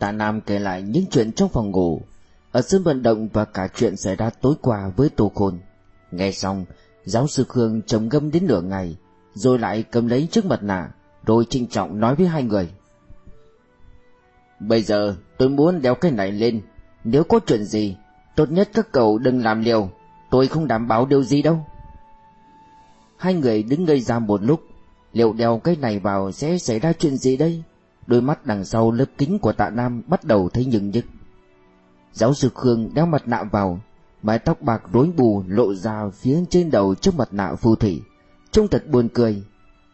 Tạ Nam kể lại những chuyện trong phòng ngủ, ở sân vận động và cả chuyện xảy ra tối qua với Tô Khôn. Nghe xong, giáo sư Khương trầm ngâm đến nửa ngày, rồi lại cầm lấy chiếc mặt nạ, rồi trinh trọng nói với hai người. Bây giờ tôi muốn đeo cái này lên, nếu có chuyện gì, tốt nhất các cậu đừng làm liều, tôi không đảm bảo điều gì đâu. Hai người đứng ngây ra một lúc, liệu đeo cái này vào sẽ xảy ra chuyện gì đây? Đôi mắt đằng sau lớp kính của tạ Nam bắt đầu thấy nhừng nhức. Giáo sư Khương đeo mặt nạ vào, mái tóc bạc rối bù lộ ra phía trên đầu trước mặt nạ phù thủy. Trông thật buồn cười.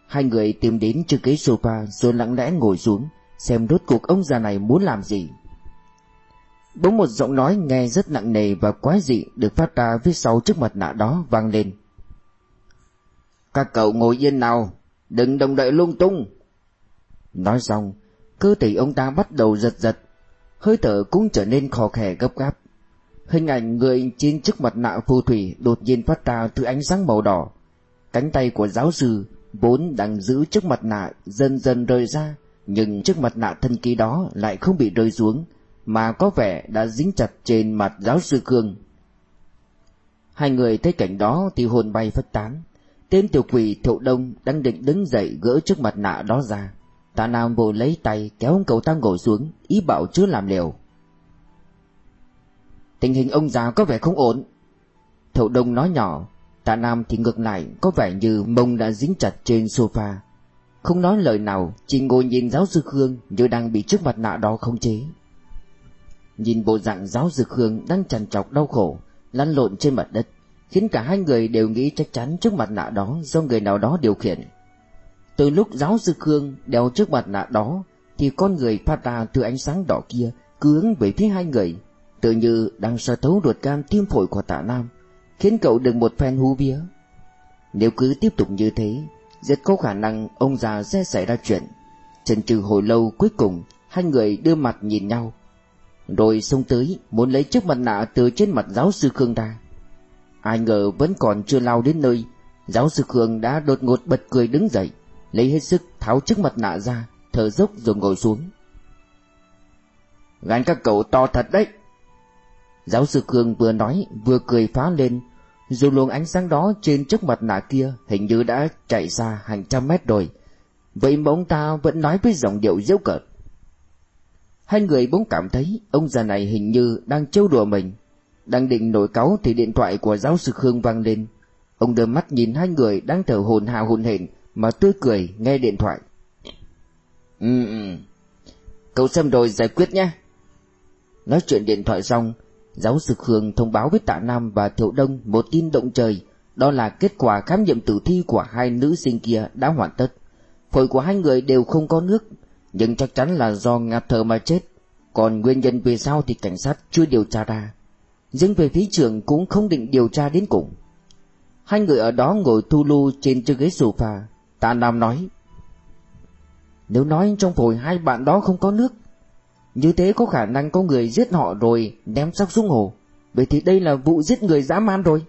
Hai người tìm đến chiếc ghế sofa rồi lặng lẽ ngồi xuống, xem rốt cuộc ông già này muốn làm gì. Bỗng một giọng nói nghe rất nặng nề và quái dị được phát ra phía sau chiếc mặt nạ đó vang lên. Các cậu ngồi yên nào, đừng đồng đậy lung tung. Nói xong, cơ thể ông ta bắt đầu giật giật, hơi thở cũng trở nên khó khè gấp gáp. Hình ảnh người trên chiếc mặt nạ phù thủy đột nhiên phát ra từ ánh sáng màu đỏ. Cánh tay của giáo sư vốn đang giữ chiếc mặt nạ dần dần rơi ra, nhưng chiếc mặt nạ thân kỳ đó lại không bị rơi xuống, mà có vẻ đã dính chặt trên mặt giáo sư Cương. Hai người thấy cảnh đó thì hồn bay phất tán. Tên tiểu quỷ thiệu đông đang định đứng dậy gỡ chiếc mặt nạ đó ra. Tạ Nam vội lấy tay kéo ông cậu ta ngồi xuống, ý bảo chưa làm liều. Tình hình ông già có vẻ không ổn. Thậu đông nói nhỏ, Tạ Nam thì ngược lại có vẻ như mông đã dính chặt trên sofa. Không nói lời nào, chỉ ngồi nhìn giáo sư Khương như đang bị chiếc mặt nạ đó không chế. Nhìn bộ dạng giáo sư Khương đang trằn trọc đau khổ, lăn lộn trên mặt đất, khiến cả hai người đều nghĩ chắc chắn chiếc mặt nạ đó do người nào đó điều khiển. Từ lúc giáo sư Khương đeo chiếc mặt nạ đó, thì con người phát ra từ ánh sáng đỏ kia cứ hướng về phía hai người, tự như đang soi thấu ruột gan tim phổi của tạ Nam, khiến cậu đừng một phen hú vía. Nếu cứ tiếp tục như thế, rất có khả năng ông già sẽ xảy ra chuyện. Chần chừ hồi lâu cuối cùng, hai người đưa mặt nhìn nhau, rồi xông tới muốn lấy chiếc mặt nạ từ trên mặt giáo sư Khương ra. Ai ngờ vẫn còn chưa lao đến nơi, giáo sư Khương đã đột ngột bật cười đứng dậy, lấy hết sức tháo chiếc mặt nạ ra, thở dốc rồi ngồi xuống. Gánh các cậu to thật đấy. Giáo sư Khương vừa nói vừa cười phá lên, dù luồng ánh sáng đó trên chiếc mặt nạ kia hình như đã chạy xa hàng trăm mét rồi. Vậy mà ông ta vẫn nói với giọng điệu dễu cợt. Hai người bỗng cảm thấy ông già này hình như đang trêu đùa mình. Đang định nổi cáu thì điện thoại của giáo sư Khương vang lên. Ông đưa mắt nhìn hai người đang thở hồn hào hồn hển mà tươi cười nghe điện thoại. Ừ, ừ. Cậu xem rồi giải quyết nhé. Nói chuyện điện thoại xong, giáo sư Khương thông báo với Tạ Nam và Thiệu Đông một tin động trời, đó là kết quả khám nghiệm tử thi của hai nữ sinh kia đã hoàn tất. Phổi của hai người đều không có nước, nhưng chắc chắn là do ngạt thở mà chết. Còn nguyên nhân vì sao thì cảnh sát chưa điều tra ra. Nhưng về phía trường cũng không định điều tra đến cùng. Hai người ở đó ngồi thu lưu trên chiếc ghế sofa. Tạ Nam nói. Nếu nói trong phổi hai bạn đó không có nước, như thế có khả năng có người giết họ rồi ném xác xuống hồ. Vậy thì đây là vụ giết người dã man rồi.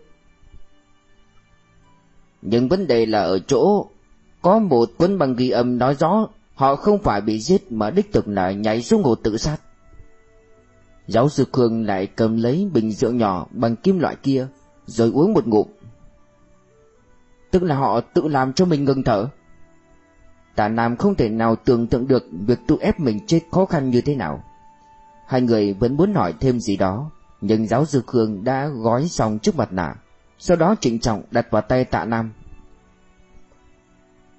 Nhưng vấn đề là ở chỗ có một quân bằng ghi âm nói rõ Họ không phải bị giết mà đích thực là nhảy xuống hồ tự sát. Giáo sư Khương lại cầm lấy bình rượu nhỏ bằng kim loại kia, rồi uống một ngụm. Tức là họ tự làm cho mình ngừng thở. Tạ Nam không thể nào tưởng tượng được việc tự ép mình chết khó khăn như thế nào. Hai người vẫn muốn hỏi thêm gì đó, nhưng giáo sư Khương đã gói xong trước mặt nạ, sau đó trịnh trọng đặt vào tay Tạ Nam.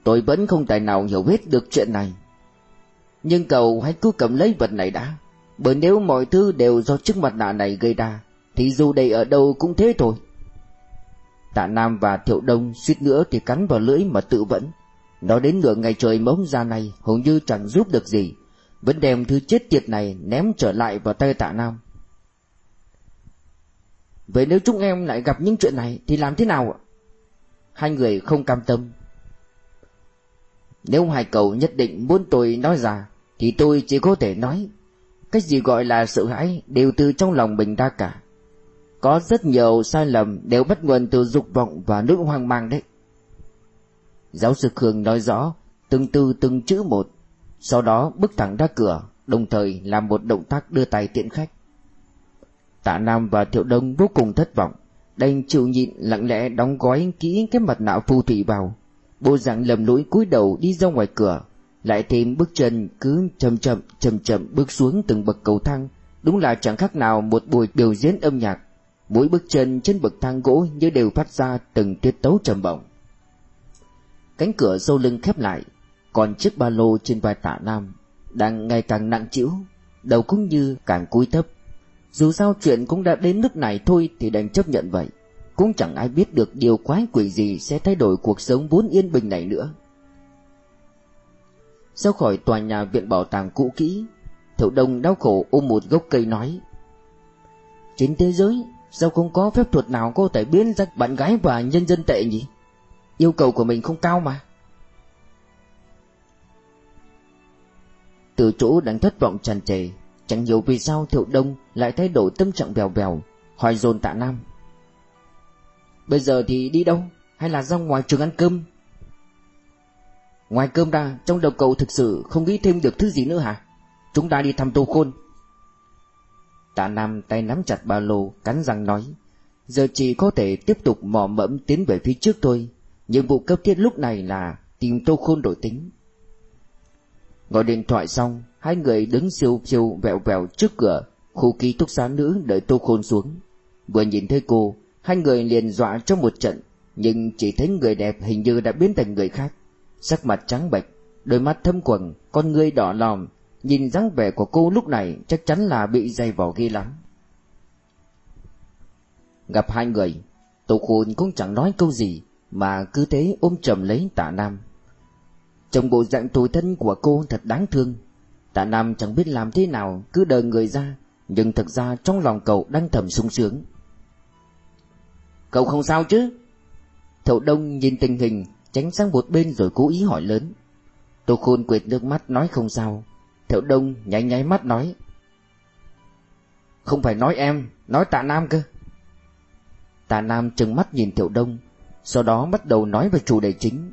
Tôi vẫn không tài nào hiểu hết được chuyện này. Nhưng cậu hãy cứ cầm lấy vật này đã. Bởi nếu mọi thứ đều do chiếc mặt nạ này gây ra, thì dù đây ở đâu cũng thế thôi. Tạ Nam và Thiệu Đông suýt nữa thì cắn vào lưỡi mà tự vẫn. Nó đến nửa ngày trời mống ra này hầu như chẳng giúp được gì. Vẫn đem thứ chết tiệt này ném trở lại vào tay Tạ Nam. Vậy nếu chúng em lại gặp những chuyện này thì làm thế nào ạ? Hai người không cam tâm nếu hai cậu nhất định muốn tôi nói ra, Thì tôi chỉ có thể nói, Cái gì gọi là sợ hãi Đều từ trong lòng mình ra cả có rất nhiều sai lầm Đều bắt nguồn từ dục vọng và nỗi hoang mang đấy. Giáo sư Khương nói rõ, Từng từ từng chữ một, Sau đó bước thẳng ra cửa, Đồng thời làm một động tác đưa tay tiện khách. Tạ Nam và Thiệu Đông vô cùng thất vọng, Đành chịu nhịn lặng lẽ đóng gói kỹ cái mặt nạ phù thủy vào. Bộ dạng lầm lũi cúi đầu đi ra ngoài cửa, Lại thêm bước chân cứ chậm chậm chậm chậm bước xuống từng bậc cầu thang. Đúng là chẳng khác nào một buổi biểu diễn âm nhạc. Mỗi bước chân trên bậc thang gỗ như đều phát ra từng tiết tấu trầm bổng. Cánh cửa sau lưng khép lại, Còn chiếc ba lô trên vai tạ Nam Đang ngày càng nặng chịu Đầu cũng như càng cúi thấp. Dù sao chuyện cũng đã đến nước này thôi Thì đành chấp nhận vậy. Cũng chẳng ai biết được điều quái quỷ gì Sẽ thay đổi cuộc sống vốn yên bình này nữa. Sau khỏi tòa nhà viện bảo tàng cũ kỹ Thiệu Đông đau khổ ôm một gốc cây nói, Trên thế giới Sao không có phép thuật nào có thể biến ra bạn gái và nhân dân tệ nhỉ? Yêu cầu của mình không cao mà. Từ chỗ đang thất vọng tràn trề, Chẳng hiểu vì sao Thiệu Đông lại thay đổi tâm trạng bèo bèo, Hỏi dồn tạ Nam. Bây giờ thì đi đâu? Hay là ra ngoài trường ăn cơm? Ngoài cơm ra, Trong đầu cậu thực sự không nghĩ thêm được thứ gì nữa hả? Chúng ta đi thăm Tô Khôn. Tạ Nam tay nắm chặt ba lô, Cắn răng nói, Giờ chỉ có thể tiếp tục mò mẫm tiến về phía trước thôi. Nhiệm vụ cấp thiết lúc này là Tìm Tô Khôn đổi tính. Gọi điện thoại xong, Hai người đứng siêu siêu vẹo vẹo trước cửa, Khu ký túc xá nữ đợi Tô Khôn xuống. Vừa nhìn thấy cô, Hai người liền dọa trong một trận, Nhưng chỉ thấy người đẹp hình như đã biến thành người khác. Sắc mặt trắng bệch, Đôi mắt thâm quầng, Con ngươi đỏ lòm Nhìn dáng vẻ của cô lúc này chắc chắn là bị dày vò ghi lắm. Gặp hai người, Tô Khôn cũng chẳng nói câu gì mà cứ thế ôm chầm lấy tạ Nam. Trong bộ dạng tồi thân của cô thật đáng thương. Tạ Nam chẳng biết làm thế nào cứ đờ người ra nhưng thật ra trong lòng cậu đang thầm sung sướng. Cậu không sao chứ? Thậu Đông nhìn tình hình tránh sang một bên rồi cố ý hỏi lớn. Tô Khôn quệt nước mắt nói không sao Thiệu Đông nháy nháy mắt nói. Không phải nói em, Nói tạ Nam cơ. Tạ Nam trừng mắt nhìn Thiệu Đông, Sau đó bắt đầu nói về chủ đề chính.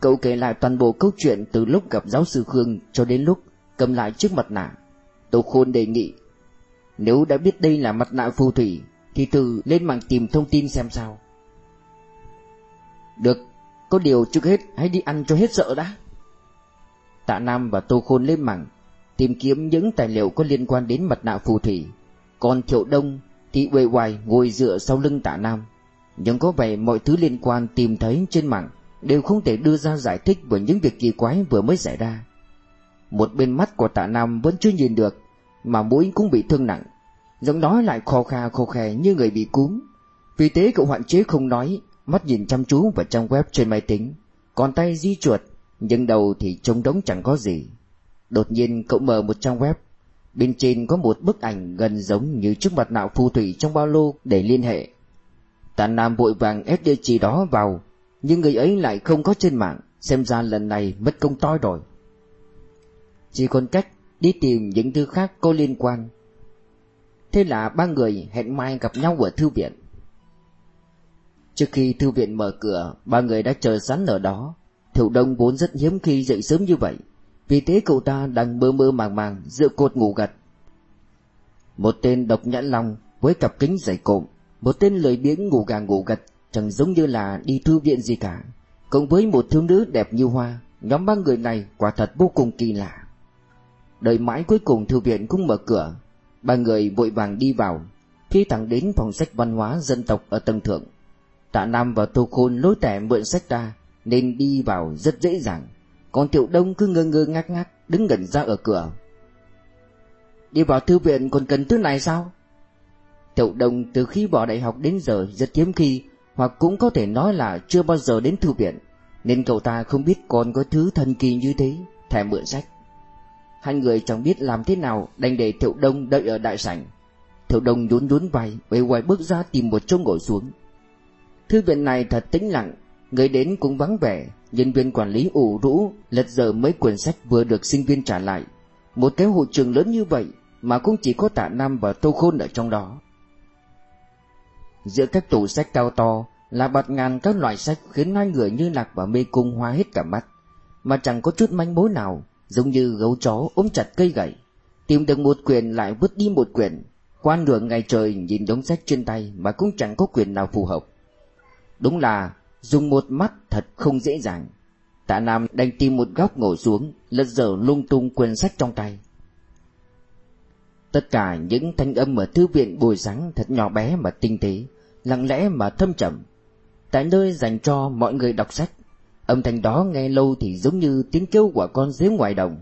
Cậu kể lại toàn bộ câu chuyện Từ lúc gặp giáo sư Khương cho đến lúc Cầm lại chiếc mặt nạ. Tô Khôn đề nghị, Nếu đã biết đây là mặt nạ phù thủy, Thì từ lên mạng tìm thông tin xem sao. Được, Có điều trước hết hãy đi ăn cho hết sợ đã. Tạ Nam và Tô Khôn lên mạng tìm kiếm những tài liệu có liên quan đến mặt nạ phù thủy. Còn Thiệu Đông thì uể oải ngồi dựa sau lưng Tạ Nam. Nhưng có vẻ mọi thứ liên quan tìm thấy trên mạng đều không thể đưa ra giải thích về những việc kỳ quái vừa mới xảy ra. Một bên mắt của Tạ Nam vẫn chưa nhìn được, mà mũi cũng bị thương nặng. Giọng nói lại khò kha khò khè như người bị cúm. Vì thế cậu hạn chế không nói, mắt nhìn chăm chú vào trang web trên máy tính, còn tay di chuột nhưng đầu thì trông đống chẳng có gì. Đột nhiên cậu mở một trang web. Bên trên có một bức ảnh gần giống như chiếc mặt nạ phù thủy trong ba lô để liên hệ. Tàn Nam vội vàng ép địa chỉ đó vào, Nhưng người ấy lại không có trên mạng, Xem ra lần này mất công to rồi. Chỉ còn cách đi tìm những thứ khác có liên quan. Thế là ba người hẹn mai gặp nhau ở thư viện. Trước khi thư viện mở cửa, Ba người đã chờ sẵn ở đó. Thiệu Đông vốn rất hiếm khi dậy sớm như vậy. Vì thế cậu ta đang mơ mơ màng màng dựa cột ngủ gật. Một tên độc nhãn long với cặp kính dày cộm, Một tên lười biếng ngủ gà ngủ gật, Chẳng giống như là đi thư viện gì cả. Cộng với một thiếu nữ đẹp như hoa, Nhóm ba người này quả thật vô cùng kỳ lạ. Đợi mãi cuối cùng thư viện cũng mở cửa, Ba người vội vàng đi vào, Khi thẳng đến phòng sách văn hóa dân tộc ở tầng thượng. Tạ Nam và Tô Khôn lối tẻ mượn sách ra nên đi vào rất dễ dàng. Còn Tiểu Đông cứ ngơ ngơ ngác ngác đứng gần ra ở cửa. Đi vào thư viện còn cần thứ này sao? Tiểu Đông từ khi bỏ đại học đến giờ rất hiếm khi hoặc cũng có thể nói là chưa bao giờ đến thư viện nên cậu ta không biết còn có thứ thần kỳ như thế, thèm mượn sách. Hai người chẳng biết làm thế nào đành để Tiểu Đông đợi ở đại sảnh. Tiểu Đông nhún nhún vai, quay quay bước ra tìm một chỗ ngồi xuống. Thư viện này thật tĩnh lặng, Người đến cũng vắng vẻ. Nhân viên quản lý ủ rũ, Lật dở mấy quyển sách vừa được sinh viên trả lại. Một cái hội trường lớn như vậy Mà cũng chỉ có tạ Nam và Tô Khôn ở trong đó. Giữa các tủ sách cao to Là bạt ngàn các loại sách Khiến hai người như lạc và mê cung hoa hết cả mắt. Mà chẳng có chút manh mối nào, Giống như gấu chó ôm chặt cây gậy. Tìm được một quyển lại vứt đi một quyển Qua nửa ngày trời nhìn đống sách trên tay Mà cũng chẳng có quyển nào phù hợp. Đúng là dùng một mắt thật không dễ dàng. Tạ Nam đành tìm một góc ngồi xuống, Lật dở lung tung quyển sách trong tay. Tất cả những thanh âm ở thư viện buổi sáng thật nhỏ bé mà tinh tế, Lặng lẽ mà thâm trầm, Tại nơi dành cho mọi người đọc sách. Âm thanh đó nghe lâu thì giống như tiếng kêu của con dế ngoài đồng,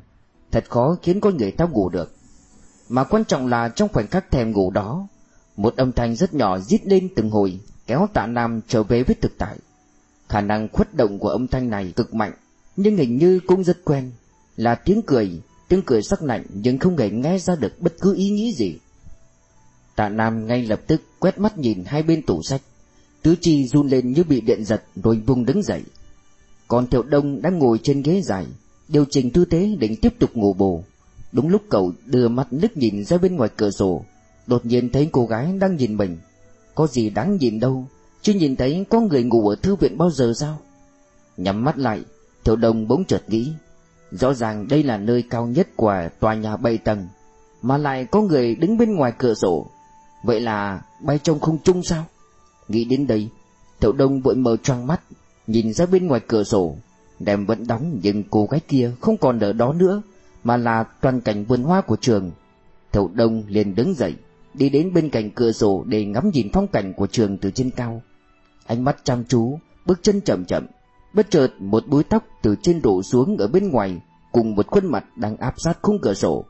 Thật khó khiến con người ta ngủ được. Mà quan trọng là trong khoảnh khắc thèm ngủ đó, Một âm thanh rất nhỏ rít lên từng hồi, Kéo tạ Nam trở về với thực tại. Khả năng khuất động của âm thanh này cực mạnh, Nhưng hình như cũng rất quen. Là tiếng cười Tiếng cười sắc lạnh nhưng không hề nghe ra được bất cứ ý nghĩ gì. Tạ Nam ngay lập tức quét mắt nhìn hai bên tủ sách. Tứ chi run lên như bị điện giật rồi vùng đứng dậy. Còn Thiệu Đông đang ngồi trên ghế dài, Điều chỉnh tư thế định tiếp tục ngủ bù. Đúng lúc cậu đưa mắt liếc nhìn ra bên ngoài cửa sổ, Đột nhiên thấy cô gái đang nhìn mình. Có gì đáng nhìn đâu? Chưa nhìn thấy có người ngủ ở thư viện bao giờ sao? Nhắm mắt lại Thiểu đồng bỗng chợt nghĩ, Rõ ràng đây là nơi cao nhất của tòa nhà 7 tầng, Mà lại có người đứng bên ngoài cửa sổ. Vậy là bay trong không trung sao? Nghĩ đến đây Thiệu Đông vội mở choang mắt, Nhìn ra bên ngoài cửa sổ Đèn vẫn đóng nhưng cô gái kia không còn ở đó nữa, Mà là toàn cảnh vườn hoa của trường. Thiệu Đông liền đứng dậy, Đi đến bên cạnh cửa sổ để ngắm nhìn phong cảnh của trường từ trên cao. Ánh mắt chăm chú, Bước chân chậm chậm, Bất chợt một búi tóc từ trên đổ xuống ở bên ngoài Cùng một khuôn mặt đang áp sát khung cửa sổ.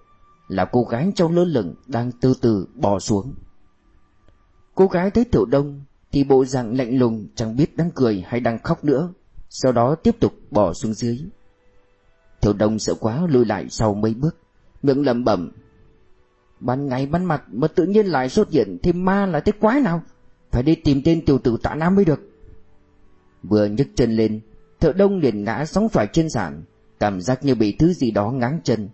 Là cô gái trong lơ lửng đang từ từ bò xuống. Cô gái thấy Tiểu Đông Thì bộ dạng lạnh lùng, chẳng biết đang cười hay đang khóc nữa, Sau đó tiếp tục bò xuống dưới. Tiểu Đông sợ quá, lùi lại sau mấy bước, Miệng lẩm bẩm, Ban ngày ban mặt mà tự nhiên lại xuất hiện thêm ma là thế quái nào? Phải đi tìm tên tiểu tử tạ nam mới được. Vừa nhấc chân lên, Thợ đông liền ngã sóng xoài trên sàn, Cảm giác như bị thứ gì đó ngáng chân.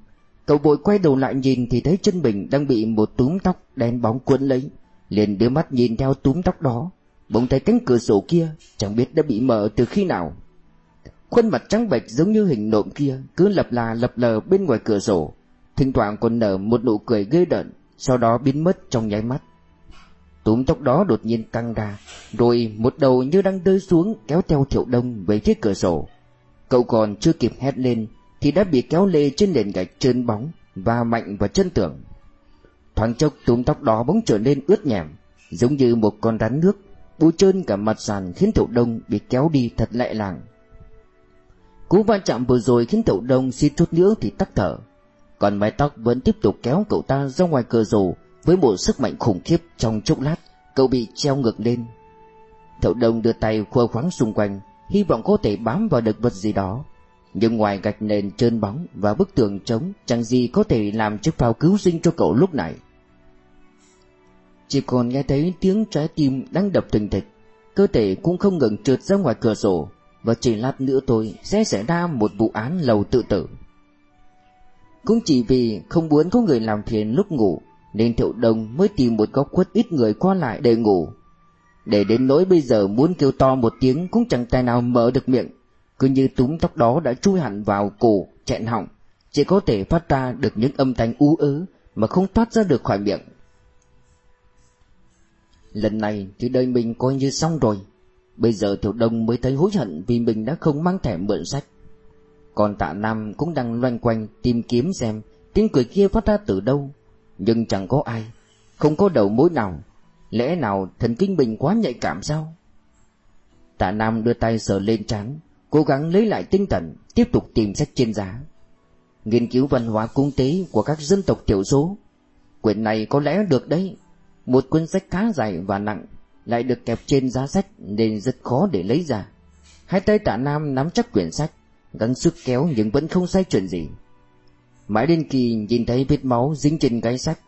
Cậu bội quay đầu lại nhìn Thì thấy chân mình đang bị một túm tóc đen bóng cuốn lấy, Liền đưa mắt nhìn theo túm tóc đó, Bỗng thấy cánh cửa sổ kia Chẳng biết đã bị mở từ khi nào. Khuôn mặt trắng bệch giống như hình nộm kia Cứ lập là lập lờ bên ngoài cửa sổ, Thỉnh thoảng còn nở một nụ cười ghê đợn, Sau đó biến mất trong nháy mắt. Túm tóc đó đột nhiên căng ra, Rồi một đầu như đang rơi xuống Kéo theo thiệu đông về phía cửa sổ. Cậu còn chưa kịp hét lên Thì đã bị kéo lê trên nền gạch trơn bóng Và mạnh vào chân tường. Thoáng chốc túm tóc đó bỗng trở nên ướt nhèm Giống như một con rắn nước Bụi trơn cả mặt sàn khiến thiệu đông bị kéo đi thật lẹ làng. Cú va chạm vừa rồi khiến thiệu đông suýt chút nữa thì tắt thở, Còn mái tóc vẫn tiếp tục kéo cậu ta ra ngoài cửa sổ với một sức mạnh khủng khiếp trong chốc lát, Cậu bị treo ngược lên. Thậu đông đưa tay khua khoáng xung quanh, Hy vọng có thể bám vào được vật gì đó. Nhưng ngoài gạch nền trơn bóng Và bức tường trống, Chẳng gì có thể làm chiếc phao cứu sinh cho cậu lúc này. Chỉ còn nghe thấy tiếng trái tim đang đập thình thịch, Cơ thể cũng không ngừng trượt ra ngoài cửa sổ, Và chỉ lát nữa tôi sẽ xảy ra một vụ án lầu tự tử. Cũng chỉ vì không muốn có người làm phiền lúc ngủ nên Thiệu Đông mới tìm một góc khuất ít người qua lại để ngủ. Để đến nỗi bây giờ muốn kêu to một tiếng cũng chẳng tài nào mở được miệng, cứ như túm tóc đó đã chui hẳn vào cổ, chẹn họng, chỉ có thể phát ra được những âm thanh u ớ mà không thoát ra được khỏi miệng. Lần này thì đời mình coi như xong rồi, bây giờ Thiệu Đông mới thấy hối hận vì mình đã không mang thẻ mượn sách. Còn tạ Nam cũng đang loanh quanh tìm kiếm xem tiếng cười kia phát ra từ đâu nhưng chẳng có ai, không có đầu mối nào. Lẽ nào thần kinh mình quá nhạy cảm sao? Tạ Nam đưa tay sờ lên trán, cố gắng lấy lại tinh thần, tiếp tục tìm sách trên giá. Nghiên cứu văn hóa cung tế của các dân tộc thiểu số. Quyển này có lẽ được đấy. Một cuốn sách khá dài và nặng, lại được kẹp trên giá sách nên rất khó để lấy ra. Hai tay tạ Nam nắm chắc quyển sách, gắng sức kéo nhưng vẫn không sai chuyện gì. Mãi đến khi nhìn thấy vết máu dính trên cái sách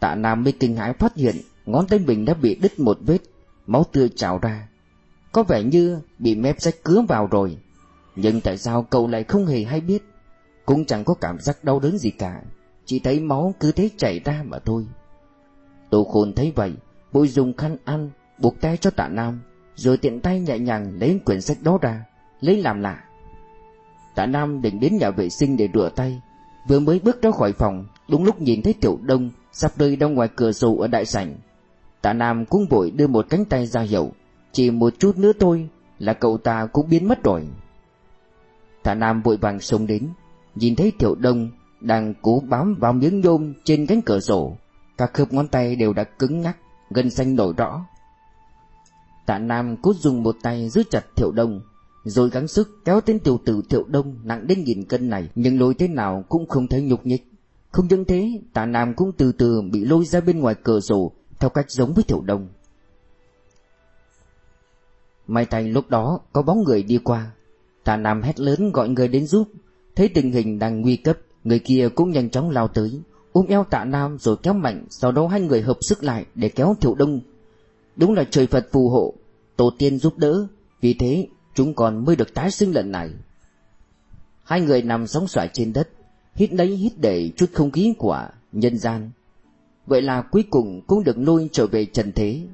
Tạ Nam mới kinh hãi phát hiện Ngón tay mình đã bị đứt một vết, Máu tươi trào ra. Có vẻ như bị mép sách cứa vào rồi. Nhưng tại sao cậu lại không hề hay biết? Cũng chẳng có cảm giác đau đớn gì cả, Chỉ thấy máu cứ thế chảy ra mà thôi. Tô khôn thấy vậy, bôi dùng khăn ăn, Buộc tay cho tạ Nam, Rồi tiện tay nhẹ nhàng lấy quyển sách đó ra, Lấy làm lạ. Tạ Nam định đến nhà vệ sinh để rửa tay Vừa mới bước ra khỏi phòng, Đúng lúc nhìn thấy Tiểu Đông Sắp rơi ra ngoài cửa sổ ở đại sảnh. Tạ Nam cũng vội đưa một cánh tay ra hiệu, Chỉ một chút nữa thôi Là cậu ta cũng biến mất rồi. Tạ Nam vội vàng xông đến, Nhìn thấy Tiểu Đông Đang cố bám vào miếng nhôm trên cánh cửa sổ. Các khớp ngón tay đều đã cứng ngắc, Gân xanh nổi rõ. Tạ Nam cố dùng một tay giữ chặt Tiểu Đông. Rồi gắng sức kéo tên tiểu tử Thiệu Đông nặng đến nghìn cân này, Nhưng lôi thế nào cũng không thấy nhục nhích. Không những thế Tạ Nam cũng từ từ bị lôi ra bên ngoài cửa sổ, Theo cách giống với Thiệu Đông. May thay lúc đó có bóng người đi qua. Tạ Nam hét lớn gọi người đến giúp. Thấy tình hình đang nguy cấp, Người kia cũng nhanh chóng lao tới, ôm eo tạ Nam rồi kéo mạnh, Sau đó hai người hợp sức lại để kéo Thiệu Đông. Đúng là trời Phật phù hộ, Tổ tiên giúp đỡ, Vì thế chúng còn mới được tái sinh lần này. Hai người nằm sóng xoài trên đất, Hít lấy hít để chút không khí của nhân gian. Vậy là cuối cùng cũng được lôi trở về trần thế.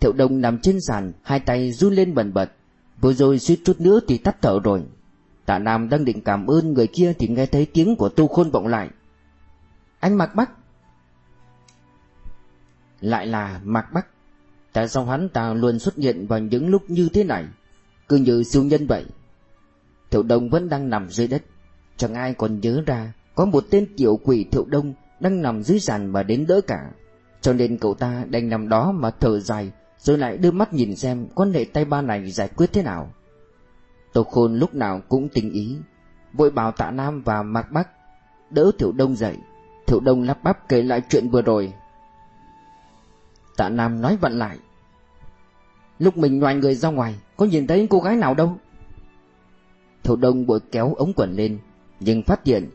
Thiệu Đông nằm trên sàn, Hai tay run lên bần bật. Vừa rồi suýt chút nữa thì tắt thở rồi. Tạ Nam đang định cảm ơn người kia Thì nghe thấy tiếng của Tu Khôn vọng lại. Anh Mạc Bắc. Lại là Mạc Bắc. Tại sao hắn ta luôn xuất hiện vào những lúc như thế này? Cứ như siêu nhân vậy. Thiệu Đông vẫn đang nằm dưới đất. Chẳng ai còn nhớ ra, Có một tên tiểu quỷ Thiệu Đông Đang nằm dưới sàn mà đến đỡ cả. Cho nên cậu ta đành nằm đó mà thở dài, Rồi lại đưa mắt nhìn xem Quan hệ tay ba này giải quyết thế nào. Tô Khôn lúc nào cũng tình ý. Vội bảo tạ Nam và Mạc Bắc, Đỡ Thiệu Đông dậy. Thiệu Đông lắp bắp kể lại chuyện vừa rồi. Tạ Nam nói vặn lại Lúc mình ngoài người ra ngoài, Có nhìn thấy cô gái nào đâu? Thiệu Đông bội kéo ống quần lên, Nhưng phát hiện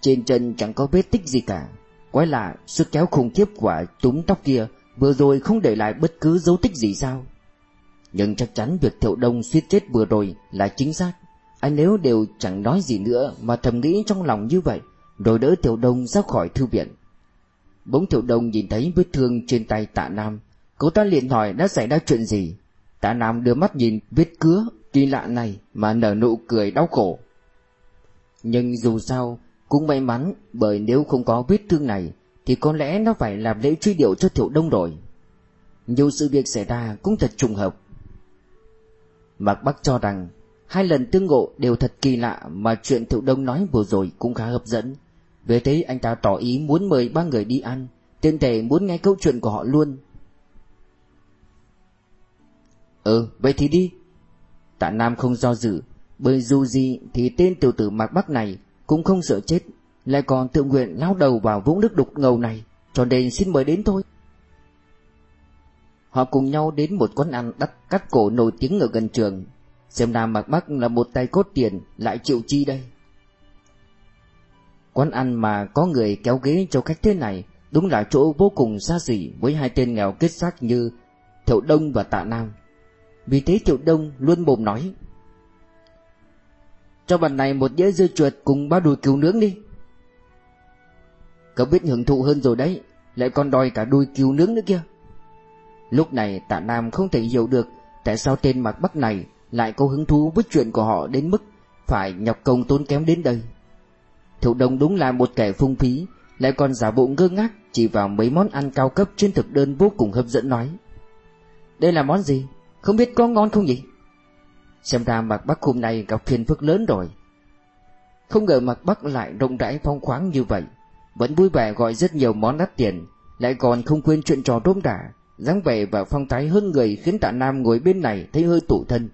Trên chân chẳng có vết tích gì cả. Quái lạ, sức kéo khủng khiếp của túm tóc kia, Vừa rồi không để lại bất cứ dấu tích gì sao? Nhưng chắc chắn việc Thiệu Đông suýt chết vừa rồi là chính xác. Anh nếu đều chẳng nói gì nữa Mà thầm nghĩ trong lòng như vậy, Rồi đỡ Thiệu Đông ra khỏi thư viện. Bỗng Thiệu Đông nhìn thấy vết thương trên tay tạ Nam. Cậu ta liền hỏi đã xảy ra chuyện gì? Tạ Nam đưa mắt nhìn vết cứa kỳ lạ này Mà nở nụ cười đau khổ. Nhưng dù sao, Cũng may mắn, Bởi nếu không có vết thương này, Thì có lẽ nó phải làm lễ truy điệu cho Thiệu Đông rồi. Nhiều sự việc xảy ra cũng thật trùng hợp. Mạc Bắc cho rằng, Hai lần tương ngộ đều thật kỳ lạ Mà chuyện Thiệu Đông nói vừa rồi cũng khá hấp dẫn. Về thế anh ta tỏ ý muốn mời ba người đi ăn, tiện thể muốn nghe câu chuyện của họ luôn. Ừ vậy thì đi. Tạ Nam không do dự, Bởi dù gì thì tên tiểu tử Mạc Bắc này Cũng không sợ chết, Lại còn tự nguyện lao đầu vào vũng nước đục ngầu này, Cho nên xin mời đến thôi. Họ cùng nhau đến một quán ăn đắt cắt cổ nổi tiếng ở gần trường. Xem ra Mạc Bắc là một tay cốt tiền Lại chịu chi đây. Quán ăn mà có người kéo ghế cho khách thế này Đúng là chỗ vô cùng xa xỉ Với hai tên nghèo kết xác như Thiệu Đông và Tạ Nam. Vì thế Thiệu Đông luôn bồm nói, Cho bạn này một đĩa dưa chuột cùng ba đùi cứu nướng đi. Cậu biết hưởng thụ hơn rồi đấy, Lại còn đòi cả đùi cứu nướng nữa kia Lúc này Tạ Nam không thể hiểu được Tại sao tên mặt bắc này Lại có hứng thú với chuyện của họ đến mức Phải nhọc công tốn kém đến đây. Thiệu Đông đúng là một kẻ phung phí, Lại còn giả bộ ngơ ngác Chỉ vào mấy món ăn cao cấp trên thực đơn vô cùng hấp dẫn nói, Đây là món gì? Không biết có ngon không nhỉ? Xem ra mặt Bắc hôm nay gặp phiền phức lớn rồi. Không ngờ mặt Bắc lại rộng rãi phong khoáng như vậy. Vẫn vui vẻ gọi rất nhiều món đắt tiền, Lại còn không quên chuyện trò đốm đả, dáng vẻ và phong thái hơn người khiến tạ Nam ngồi bên này thấy hơi tủ thân.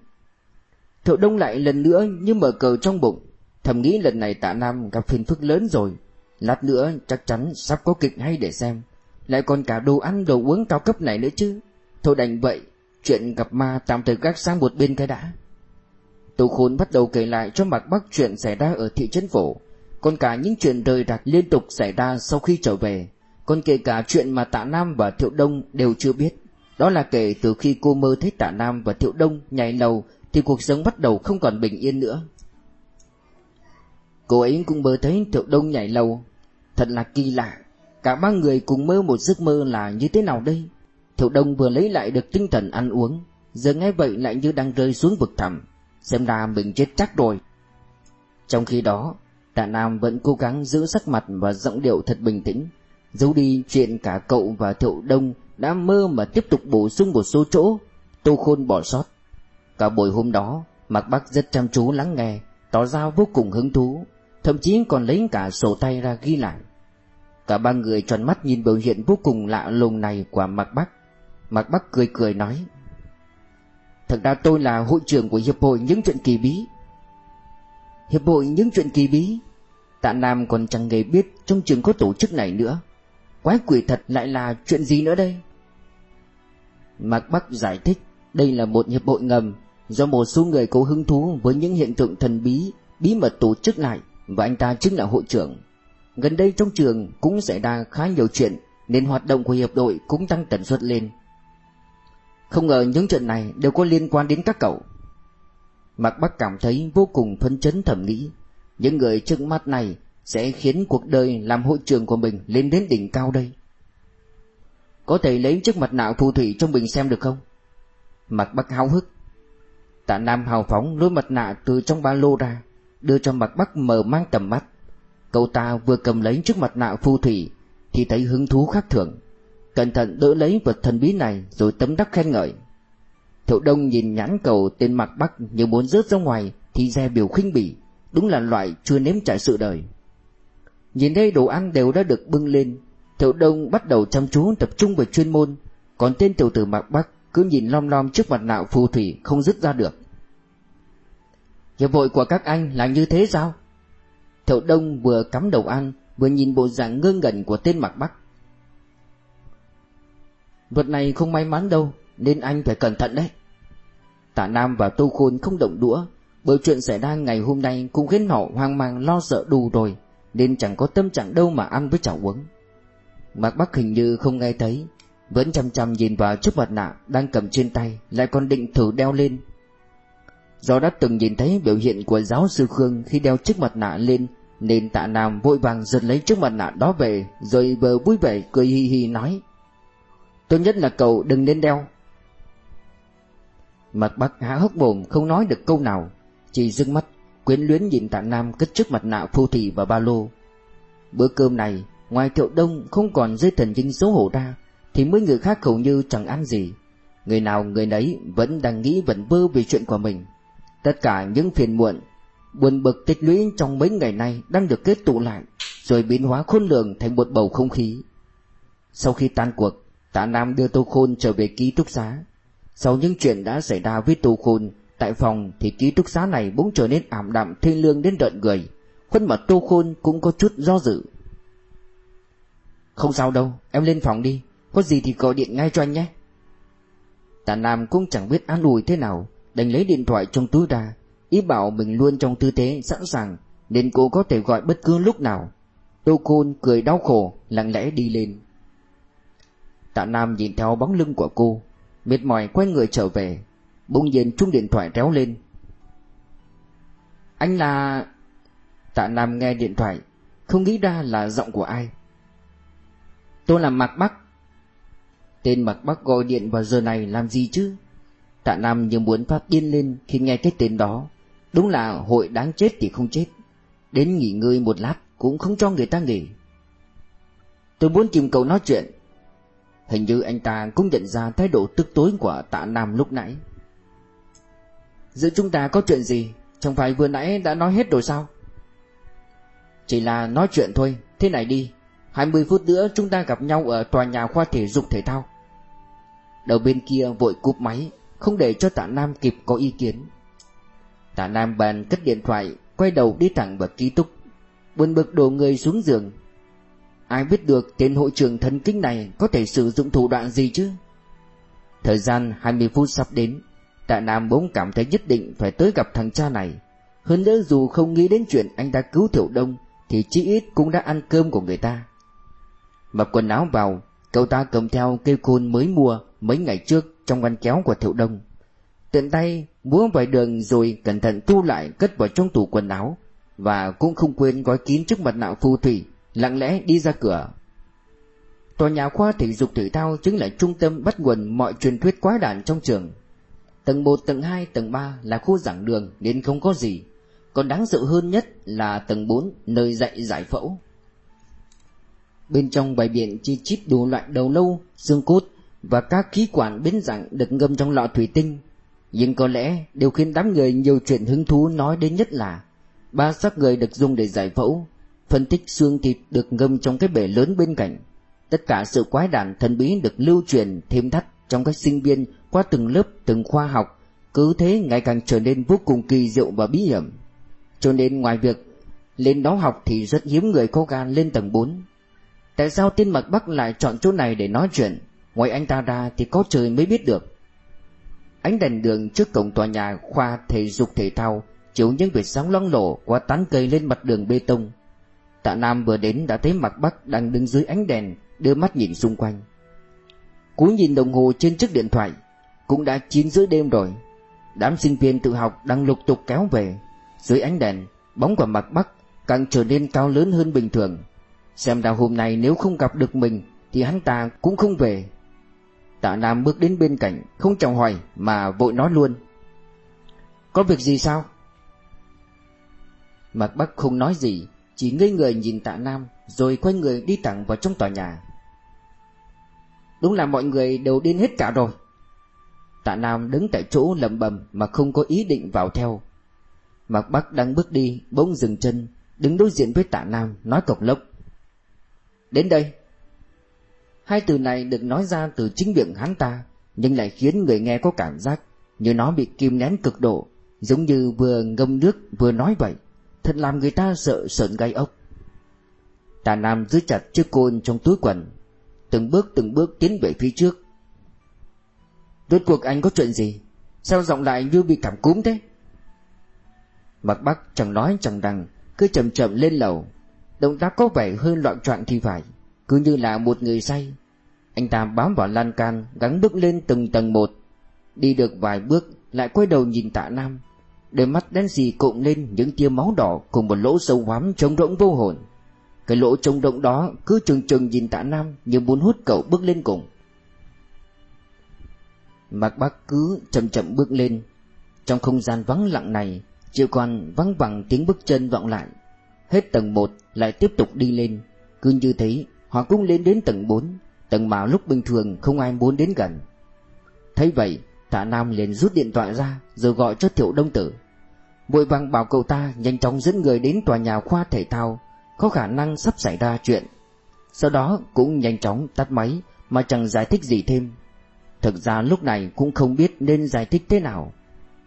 Thiệu Đông lại lần nữa như mở cờ trong bụng, Thầm nghĩ lần này tạ Nam gặp phiền phức lớn rồi. Lát nữa chắc chắn sắp có kịch hay để xem, Lại còn cả đồ ăn đồ uống cao cấp này nữa chứ. Thôi đành vậy Chuyện gặp ma tạm thời gác sang một bên cái đã. Tô Khôn bắt đầu kể lại cho Mạc Bắc chuyện xảy ra ở thị trấn phổ. Còn cả những chuyện rời rạc liên tục xảy ra sau khi trở về. Còn kể cả chuyện mà Tạ Nam và Thiệu Đông đều chưa biết. Đó là kể từ khi cô mơ thấy Tạ Nam và Thiệu Đông nhảy lầu Thì cuộc sống bắt đầu không còn bình yên nữa. Cô ấy cũng mơ thấy Thiệu Đông nhảy lầu. Thật là kỳ lạ. Cả ba người cùng mơ một giấc mơ là như thế nào đây? Thiệu Đông vừa lấy lại được tinh thần ăn uống Giờ nghe vậy lại như đang rơi xuống vực thẳm Xem ra mình chết chắc rồi Trong khi đó Tạ Nam vẫn cố gắng giữ sắc mặt và giọng điệu thật bình tĩnh, giấu đi chuyện cả cậu và Thiệu Đông đã mơ mà tiếp tục bổ sung một số chỗ, Tô Khôn bỏ sót. Cả buổi hôm đó, Mạc Bắc rất chăm chú lắng nghe, tỏ ra vô cùng hứng thú, thậm chí còn lấy cả sổ tay ra ghi lại. Cả ba người tròn mắt nhìn biểu hiện vô cùng lạ lùng này của Mạc Bắc. Mạc Bắc cười cười nói, Thật ra tôi là hội trưởng của Hiệp hội những chuyện kỳ bí. Hiệp hội những chuyện kỳ bí? Tạ Nam còn chẳng hề biết trong trường có tổ chức này nữa. Quái quỷ thật lại là chuyện gì nữa đây? Mạc Bắc giải thích, đây là một hiệp hội ngầm do một số người có hứng thú với những hiện tượng thần bí, bí mật tổ chức lại và anh ta chính là hội trưởng. Gần đây trong trường cũng xảy ra khá nhiều chuyện nên hoạt động của hiệp đội cũng tăng tần suất lên. Không ngờ những chuyện này đều có liên quan đến các cậu. Mạc Bắc cảm thấy vô cùng phấn chấn thẩm nghĩ, những người trước mắt này sẽ khiến cuộc đời làm hội trưởng của mình lên đến đỉnh cao đây. Có thể lấy chiếc mặt nạ phù thủy trong mình xem được không? Mạc Bắc háo hức. Tạ Nam hào phóng lôi mặt nạ từ trong ba lô ra, đưa cho Mạc Bắc mở mang tầm mắt. Cậu ta vừa cầm lấy chiếc mặt nạ phù thủy thì thấy hứng thú khác thường. Cẩn thận đỡ lấy vật thần bí này rồi tấm đắc khen ngợi. Thiệu Đông nhìn nhãn cầu tên mặt Bắc như muốn rớt ra ngoài thì ra biểu khinh bỉ, đúng là loại chưa nếm trải sự đời. Nhìn thấy đồ ăn đều đã được bưng lên, Thiệu Đông bắt đầu chăm chú tập trung về chuyên môn, còn tên tiểu tử mặt Bắc cứ nhìn lom lom trước mặt nạo phù thủy không dứt ra được. Hiệp hội của các anh là như thế sao? Thiệu Đông vừa cắm đầu ăn, vừa nhìn bộ dạng ngơ ngẩn của tên mặt Bắc. Vật này không may mắn đâu, nên anh phải cẩn thận đấy. Tạ Nam và Tô Khôn không động đũa, bởi chuyện xảy ra ngày hôm nay cũng khiến họ hoang mang lo sợ đủ rồi, nên chẳng có tâm trạng đâu mà ăn với chảo uống. Mạc Bắc hình như không nghe thấy, vẫn chăm chăm nhìn vào chiếc mặt nạ đang cầm trên tay, lại còn định thử đeo lên. Do đã từng nhìn thấy biểu hiện của giáo sư Khương khi đeo chiếc mặt nạ lên, nên tạ Nam vội vàng giật lấy chiếc mặt nạ đó về, rồi vừa vui vẻ cười hi hi nói. Tốt nhất là cậu đừng nên đeo. Mặt Bắc há hốc mồm không nói được câu nào, chỉ dưng mắt quyến luyến nhìn tạ Nam cất trước mặt nạ phù thủy và ba lô. Bữa cơm này, ngoài thiệu đông không còn dây thần kinh xấu hổ ra, thì mấy người khác hầu như chẳng ăn gì. Người nào người nấy vẫn đang nghĩ vẩn vơ về chuyện của mình. Tất cả những phiền muộn, buồn bực tích lũy trong mấy ngày nay đang được kết tụ lại, rồi biến hóa khôn lường thành một bầu không khí. Sau khi tan cuộc, Tạ Nam đưa Tô Khôn trở về ký túc xá. Sau những chuyện đã xảy ra với Tô Khôn, tại phòng thì ký túc xá này bỗng trở nên ảm đạm thê lương đến đợn người. Khuôn mặt Tô Khôn cũng có chút do dự. Không sao đâu, em lên phòng đi, có gì thì gọi điện ngay cho anh nhé. Tạ Nam cũng chẳng biết an ủi thế nào, đành lấy điện thoại trong túi ra, ý bảo mình luôn trong tư thế sẵn sàng, nên cô có thể gọi bất cứ lúc nào. Tô Khôn cười đau khổ, lặng lẽ đi lên. Tạ Nam nhìn theo bóng lưng của cô, mệt mỏi quay người trở về, bỗng nhiên chuông điện thoại réo lên. Anh là... Tạ Nam nghe điện thoại, không nghĩ ra là giọng của ai. Tôi là Mạc Bắc. Tên Mạc Bắc gọi điện vào giờ này làm gì chứ? Tạ Nam như muốn phát điên lên khi nghe cái tên đó. Đúng là hội đáng chết thì không chết. Đến nghỉ ngơi một lát cũng không cho người ta nghỉ. Tôi muốn tìm cậu nói chuyện. Hình như anh ta cũng nhận ra thái độ tức tối của tạ Nam lúc nãy. Giữa chúng ta có chuyện gì? Chẳng phải vừa nãy đã nói hết rồi sao? Chỉ là nói chuyện thôi, thế này đi. 20 phút nữa chúng ta gặp nhau ở tòa nhà khoa thể dục thể thao. Đầu bên kia vội cúp máy, không để cho tạ Nam kịp có ý kiến. Tạ Nam bàn cất điện thoại, quay đầu đi thẳng vào ký túc. Buồn bực đổ người xuống giường, Ai biết được tên hội trưởng thần kinh này có thể sử dụng thủ đoạn gì chứ? Thời gian 20 phút sắp đến, Tạ Nam bỗng cảm thấy nhất định phải tới gặp thằng cha này. Hơn nữa dù không nghĩ đến chuyện anh ta cứu Thiệu Đông, thì chí ít cũng đã ăn cơm của người ta. Mặc quần áo vào, cậu ta cầm theo cây côn mới mua mấy ngày trước trong ngăn kéo của Thiệu Đông. Tiện tay múa vài đường rồi cẩn thận thu lại cất vào trong tủ quần áo và cũng không quên gói kín trước mặt nạ phù thủy lặng lẽ đi ra cửa. Tòa nhà khoa thể dục thể thao chính là trung tâm bắt nguồn mọi truyền thuyết quái đản trong trường. Tầng 1, tầng 2, tầng 3 là khu giảng đường nên không có gì. Còn đáng sợ hơn nhất là tầng 4 nơi dạy giải phẫu Bên trong bài biện chi chít đủ loại đầu lâu, xương cốt Và các khí quản biến dạng được ngâm trong lọ thủy tinh Nhưng có lẽ điều khiến đám người nhiều chuyện hứng thú nói đến nhất là Ba xác người được dùng để giải phẫu Phân tích xương thịt được ngâm trong cái bể lớn bên cạnh. Tất cả sự quái đản thần bí được lưu truyền thêm thắt trong các sinh viên qua từng lớp, từng khoa học. Cứ thế ngày càng trở nên vô cùng kỳ diệu và bí hiểm. Cho nên ngoài việc lên đó học thì rất hiếm người có gan lên tầng 4 tại sao tiên mạc bắc lại chọn chỗ này để nói chuyện? Ngoài anh ta ra thì có trời mới biết được. Ánh đèn đường trước cổng tòa nhà khoa thể dục thể thao chiếu những vệt sáng loang lổ qua tán cây lên mặt đường bê tông tạ nam vừa đến đã thấy mạc bắc đang đứng dưới ánh đèn, đưa mắt nhìn xung quanh. Cú nhìn đồng hồ trên chiếc điện thoại, cũng đã chín rưỡi đêm rồi. Đám sinh viên tự học đang lục tục kéo về. Dưới ánh đèn, bóng của mặt bắc càng trở nên cao lớn hơn bình thường. Xem ra hôm nay nếu không gặp được mình, thì hắn ta cũng không về. Tạ nam bước đến bên cạnh, không chào hỏi mà vội nói luôn. Có việc gì sao? Mạc Bắc không nói gì chỉ ngây người nhìn tạ Nam, Rồi quay người đi thẳng vào trong tòa nhà. Đúng là mọi người đều điên hết cả rồi. Tạ Nam đứng tại chỗ lầm bầm Mà không có ý định vào theo. Mạc Bắc đang bước đi, Bỗng dừng chân, Đứng đối diện với tạ Nam, Nói cộc lốc. Đến đây. Hai từ này được nói ra từ chính miệng hắn ta, Nhưng lại khiến người nghe có cảm giác Như nó bị kim nén cực độ, Giống như vừa ngâm nước vừa nói vậy. Thật làm người ta sợ sợn gai ốc. Tạ Nam giữ chặt chiếc côn trong túi quần, Từng bước từng bước tiến về phía trước. Rốt cuộc anh có chuyện gì? Sao giọng lại như bị cảm cúm thế? Mặc Bắc chẳng nói chẳng đằng, Cứ chậm chậm lên lầu. Động tác có vẻ hơi loạn troạn thì phải, Cứ như là một người say. Anh ta bám vào lan can, Gắng bước lên từng tầng một. Đi được vài bước, Lại quay đầu nhìn tạ Nam. Đôi mắt đen xì cụm lên những tia máu đỏ Cùng một lỗ sâu hoắm trống rỗng vô hồn. Cái lỗ trống rỗng đó Cứ chừng chừng nhìn tạ Nam Như muốn hút cậu bước lên cùng. Mạc Bác cứ chậm chậm bước lên. Trong không gian vắng lặng này Chỉ còn vắng vẳng tiếng bước chân vọng lại. Hết tầng 1 lại tiếp tục đi lên. Cứ như thế, họ cũng lên đến tầng 4 Tầng mà lúc bình thường không ai muốn đến gần. Thấy vậy Tạ Nam liền rút điện thoại ra, Rồi gọi cho Thiệu Đông Tử. Vội vàng bảo cậu ta nhanh chóng dẫn người đến tòa nhà khoa thể thao, Có khả năng sắp xảy ra chuyện. Sau đó cũng nhanh chóng tắt máy Mà chẳng giải thích gì thêm. Thực ra lúc này cũng không biết nên giải thích thế nào.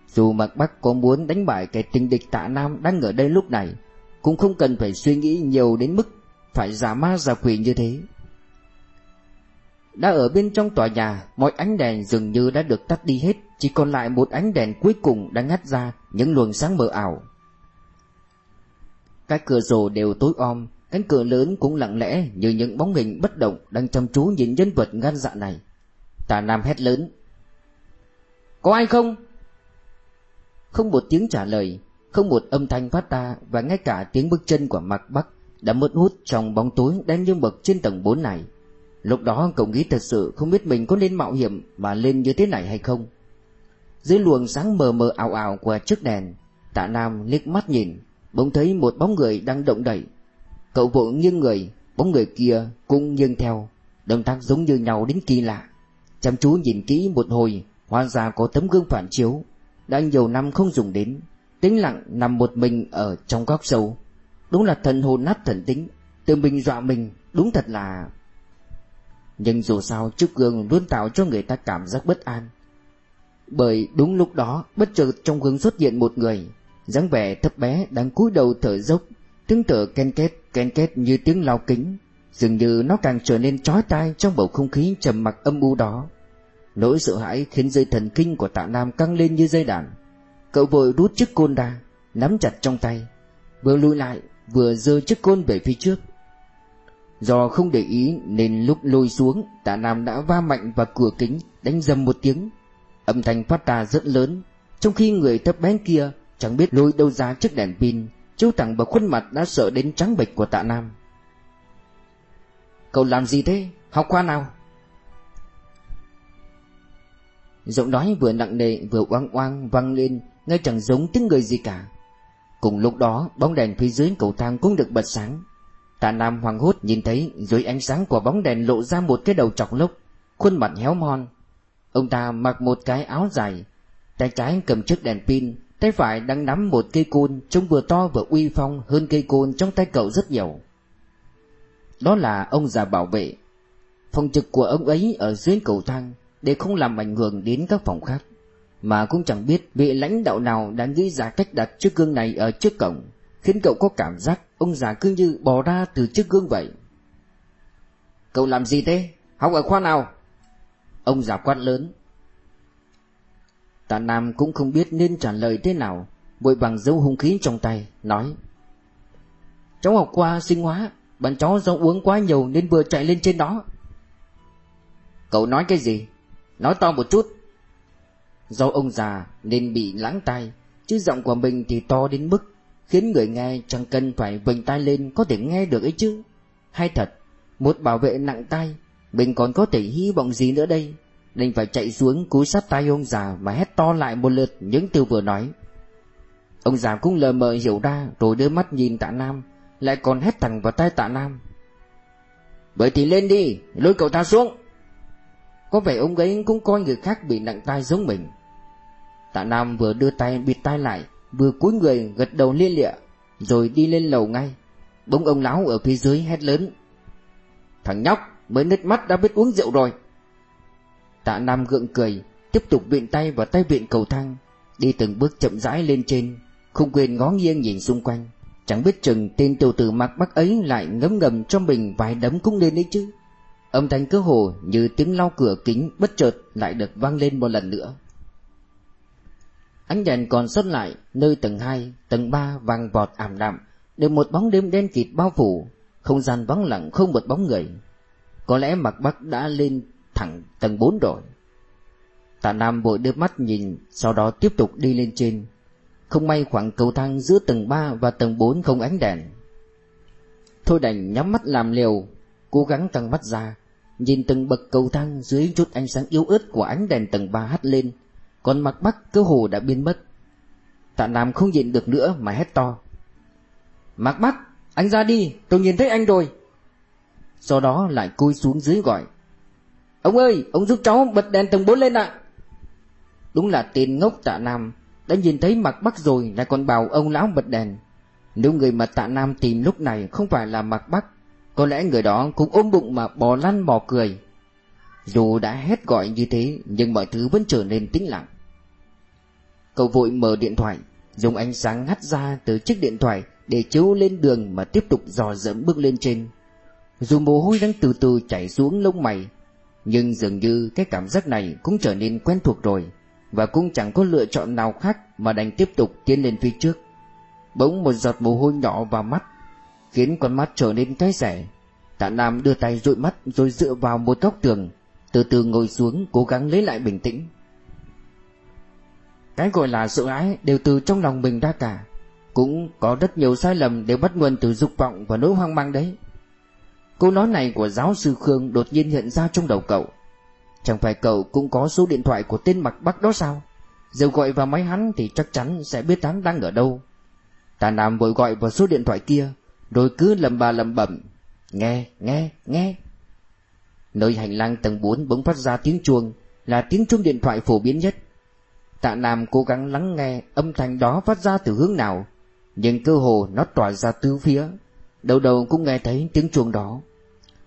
Dù Mạc Bắc có muốn đánh bại kẻ tình địch tạ Nam đang ở đây lúc này, Cũng không cần phải suy nghĩ nhiều đến mức Phải giả ma giả quỷ như thế. Đã ở bên trong tòa nhà, Mọi ánh đèn dường như đã được tắt đi hết, Chỉ còn lại một ánh đèn cuối cùng đang ngắt ra, Những luồng sáng mờ ảo. Các cửa sổ đều tối om, Cánh cửa lớn cũng lặng lẽ Như những bóng hình bất động Đang chăm chú nhìn nhân vật gan dạ này. Tà Nam hét lớn. Có ai không? Không một tiếng trả lời, Không một âm thanh phát ra Và ngay cả tiếng bước chân của Mạc Bắc Đã mất hút trong bóng tối đen như mực trên tầng 4 này. Lúc đó cậu nghĩ thật sự không biết mình có nên mạo hiểm Mà lên như thế này hay không? Dưới luồng sáng mờ mờ ảo ảo của chiếc đèn, Tạ Nam liếc mắt nhìn, Bỗng thấy một bóng người đang động đậy. Cậu vội nghiêng người, Bóng người kia cũng nghiêng theo, Động tác giống như nhau đến kỳ lạ. Chăm chú nhìn kỹ một hồi, Hóa ra có tấm gương phản chiếu, Đã nhiều năm không dùng đến. Tĩnh lặng nằm một mình ở trong góc sâu. Đúng là thần hồn nát thần tính Tự mình dọa mình, Đúng thật là nhưng dù sao chiếc gương luôn tạo cho người ta cảm giác bất an. Bởi đúng lúc đó, Bất chợt trong gương xuất hiện một người, dáng vẻ thấp bé đang cúi đầu thở dốc, Tiếng thở ken két ken két như tiếng lao kính, Dường như nó càng trở nên chói tai trong bầu không khí trầm mặc âm u đó. Nỗi sợ hãi khiến dây thần kinh của tạ Nam căng lên như dây đàn. Cậu vội rút chiếc côn ra, Nắm chặt trong tay, Vừa lùi lại, vừa giơ chiếc côn về phía trước. Do không để ý nên lúc lôi xuống, Tạ Nam đã va mạnh vào cửa kính, Đánh dầm một tiếng. Âm thanh phát ra rất lớn. Trong khi người thấp bén kia Chẳng biết lôi đâu ra chiếc đèn pin, Chiếu thẳng vào khuôn mặt đã sợ đến trắng bệch của tạ Nam. Cậu làm gì thế? Học khoa nào? Giọng nói vừa nặng nề vừa oang oang vang lên Ngay chẳng giống tiếng người gì cả. Cùng lúc đó, bóng đèn phía dưới cầu thang cũng được bật sáng. Tạ Nam hoàng hốt nhìn thấy dưới ánh sáng của bóng đèn lộ ra một cái đầu chọc lốc, Khuôn mặt héo mon Ông ta mặc một cái áo dài, Tay trái cầm chiếc đèn pin, Tay phải đang nắm một cây côn Trông vừa to vừa uy phong hơn cây côn trong tay cậu rất nhiều. Đó là ông già bảo vệ. Phòng trực của ông ấy ở dưới cầu thang Để không làm ảnh hưởng đến các phòng khác, Mà cũng chẳng biết vị lãnh đạo nào đã nghĩ ra cách đặt chiếc gương này ở trước cổng. Khiến cậu có cảm giác ông già cứ như bò ra từ chiếc gương vậy. Cậu làm gì thế? Học ở khoa nào? Ông già quát lớn. Tạ Nam cũng không biết nên trả lời thế nào, Vội bằng dấu hung khí trong tay, Nói. Cháu học qua sinh hóa, Bạn cháu do uống quá nhiều nên vừa chạy lên trên đó. Cậu nói cái gì? Nói to một chút. Do ông già nên bị lãng tai, Chứ giọng của mình thì to đến mức Khiến người nghe chẳng cần phải vành tai lên Có thể nghe được ấy chứ. Hay thật Một bảo vệ nặng tay, Mình còn có thể hy vọng gì nữa đây? Đành phải chạy xuống cúi sát tay ông già Mà hét to lại một lượt những từ vừa nói. Ông già cũng lờ mờ hiểu ra Rồi đưa mắt nhìn tạ Nam Lại còn hét thẳng vào tay tạ Nam. Vậy thì lên đi Lôi cậu ta xuống. Có vẻ ông ấy cũng coi người khác bị nặng tay giống mình. Tạ Nam vừa đưa tay bịt tay lại Vừa cúi người gật đầu lia lịa, Rồi đi lên lầu ngay. Bỗng ông lão ở phía dưới hét lớn. Thằng nhóc, mới nứt mắt đã biết uống rượu rồi. Tạ Nam gượng cười, Tiếp tục viện tay vào tay viện cầu thang, Đi từng bước chậm rãi lên trên, Không quên ngó nghiêng nhìn xung quanh. Chẳng biết chừng tên tiểu tử mặc bắc ấy Lại ngấm ngầm trong mình vài đấm cũng lên đấy chứ. Âm thanh cơ hồ như tiếng lau cửa kính Bất chợt lại được vang lên một lần nữa. Ánh đèn còn sót lại Nơi tầng 2, tầng 3 vàng vọt ảm đạm Được một bóng đêm đen kịt bao phủ Không gian vắng lặng không một bóng người Có lẽ mặt bắc đã lên thẳng tầng 4 rồi. Tạ Nam vội đưa mắt nhìn, sau đó tiếp tục đi lên trên. Không may khoảng cầu thang giữa tầng 3 và tầng 4 không ánh đèn. Thôi đành nhắm mắt làm liều, cố gắng tăng mắt ra, nhìn từng bậc cầu thang dưới chút ánh sáng yếu ớt của ánh đèn tầng 3 hắt lên, còn mặt bắc cơ hồ đã biến mất. Tạ Nam không nhịn được nữa mà hét to. Mạc Bắc, anh ra đi, tôi nhìn thấy anh rồi. Sau đó lại cúi xuống dưới gọi. Ông ơi, ông giúp cháu bật đèn tầng 4 lên ạ. Đúng là tên ngốc tạ Nam, đã nhìn thấy mặt Bắc rồi lại còn bảo ông lão bật đèn. Nếu người mà tạ Nam tìm lúc này không phải là mặt Bắc, có lẽ người đó cũng ôm bụng mà bò lăn bò cười. Dù đã hét gọi như thế, nhưng mọi thứ vẫn trở nên tĩnh lặng. Cậu vội mở điện thoại, dùng ánh sáng hắt ra từ chiếc điện thoại để chiếu lên đường mà tiếp tục dò dẫm bước lên trên. Dù mồ hôi đang từ từ chảy xuống lông mày, nhưng dường như cái cảm giác này cũng trở nên quen thuộc rồi Và cũng chẳng có lựa chọn nào khác mà đành tiếp tục tiến lên phía trước Bỗng một giọt mồ hôi nhỏ vào mắt Khiến con mắt trở nên cái rẻ Tạ Nam đưa tay dụi mắt rồi dựa vào một góc tường từ từ ngồi xuống cố gắng lấy lại bình tĩnh. Cái gọi là sự ái đều từ trong lòng mình ra cả. Cũng có rất nhiều sai lầm đều bắt nguồn từ dục vọng và nỗi hoang mang đấy. Câu nói này của giáo sư Khương đột nhiên hiện ra trong đầu cậu. Chẳng phải cậu cũng có số điện thoại của tên mặc bắc đó sao? Giờ gọi vào máy hắn thì chắc chắn sẽ biết hắn đang ở đâu. Tà Nam vội gọi vào số điện thoại kia Rồi cứ lầm bà lầm bẩm. Nghe, nghe, nghe. Nơi hành lang tầng 4 bỗng phát ra tiếng chuông, Là tiếng chuông điện thoại phổ biến nhất. Tạ Nam cố gắng lắng nghe âm thanh đó phát ra từ hướng nào, Nhưng cơ hồ nó tỏa ra tứ phía. Đầu đầu cũng nghe thấy tiếng chuông đó.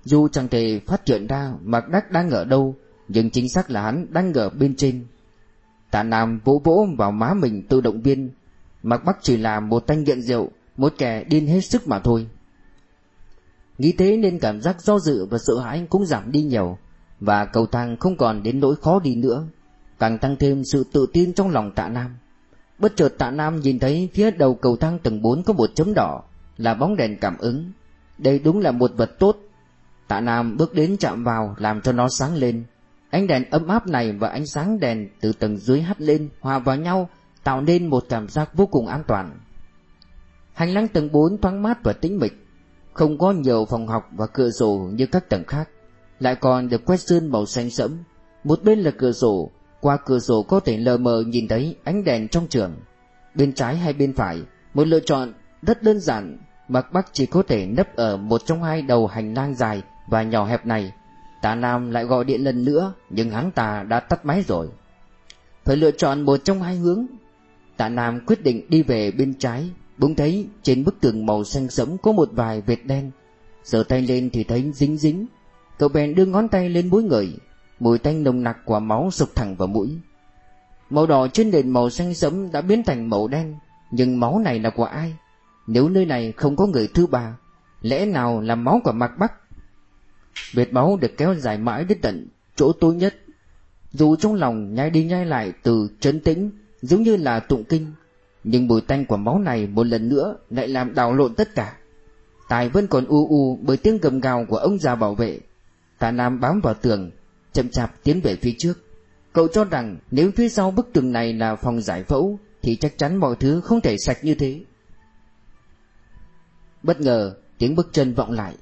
Dù chẳng thể phát hiện ra Mạc Đắc đang ở đâu, Nhưng chính xác là hắn đang ở bên trên. Tạ Nam vỗ vỗ vào má mình tự động viên Mạc Bắc chỉ là một thanh nghiện rượu, Một kẻ điên hết sức mà thôi. Nghĩ thế nên cảm giác do dự và sợ hãi cũng giảm đi nhiều. Và cầu thang không còn đến nỗi khó đi nữa. Càng tăng thêm sự tự tin trong lòng tạ Nam. Bất chợt tạ Nam nhìn thấy phía đầu cầu thang tầng 4 có một chấm đỏ, Là bóng đèn cảm ứng. Đây đúng là một vật tốt. Tạ Nam bước đến chạm vào, làm cho nó sáng lên. Ánh đèn ấm áp này và ánh sáng đèn từ tầng dưới hắt lên, hòa vào nhau, Tạo nên một cảm giác vô cùng an toàn. Hành lang tầng 4 thoáng mát và tĩnh mịch. Không có nhiều phòng học và cửa sổ như các tầng khác, Lại còn được quét sơn màu xanh sẫm. Một bên là cửa sổ, Qua cửa sổ có thể lờ mờ nhìn thấy ánh đèn trong trường. Bên trái hay bên phải, Một lựa chọn rất đơn giản Mạc Bắc chỉ có thể nấp ở một trong hai đầu hành lang dài và nhỏ hẹp này. Tạ Nam lại gọi điện lần nữa, Nhưng hắn ta đã tắt máy rồi. Phải lựa chọn một trong hai hướng. Tạ Nam quyết định đi về bên trái. Bỗng thấy trên bức tường màu xanh sẫm có một vài vệt đen. Giở tay lên thì thấy dính dính. Cậu bèn đưa ngón tay lên mũi người Mùi tanh nồng nặc của máu sụp thẳng vào mũi. Màu đỏ trên nền màu xanh sẫm đã biến thành màu đen. Nhưng máu này là của ai? Nếu nơi này không có người thứ ba, Lẽ nào là máu của Mạc Bắc? Vệt máu được kéo dài mãi đến tận chỗ tối nhất. Dù trong lòng nhai đi nhai lại từ trấn tĩnh, Giống như là tụng kinh nhưng mùi tanh của máu này một lần nữa Lại làm đảo lộn tất cả. Tài vẫn còn u u bởi tiếng gầm gào của ông già bảo vệ. Tạ Nam bám vào tường, Chậm chạp tiến về phía trước. Cậu cho rằng nếu phía sau bức tường này là phòng giải phẫu, Thì chắc chắn mọi thứ không thể sạch như thế. Bất ngờ, tiếng bước chân vọng lại.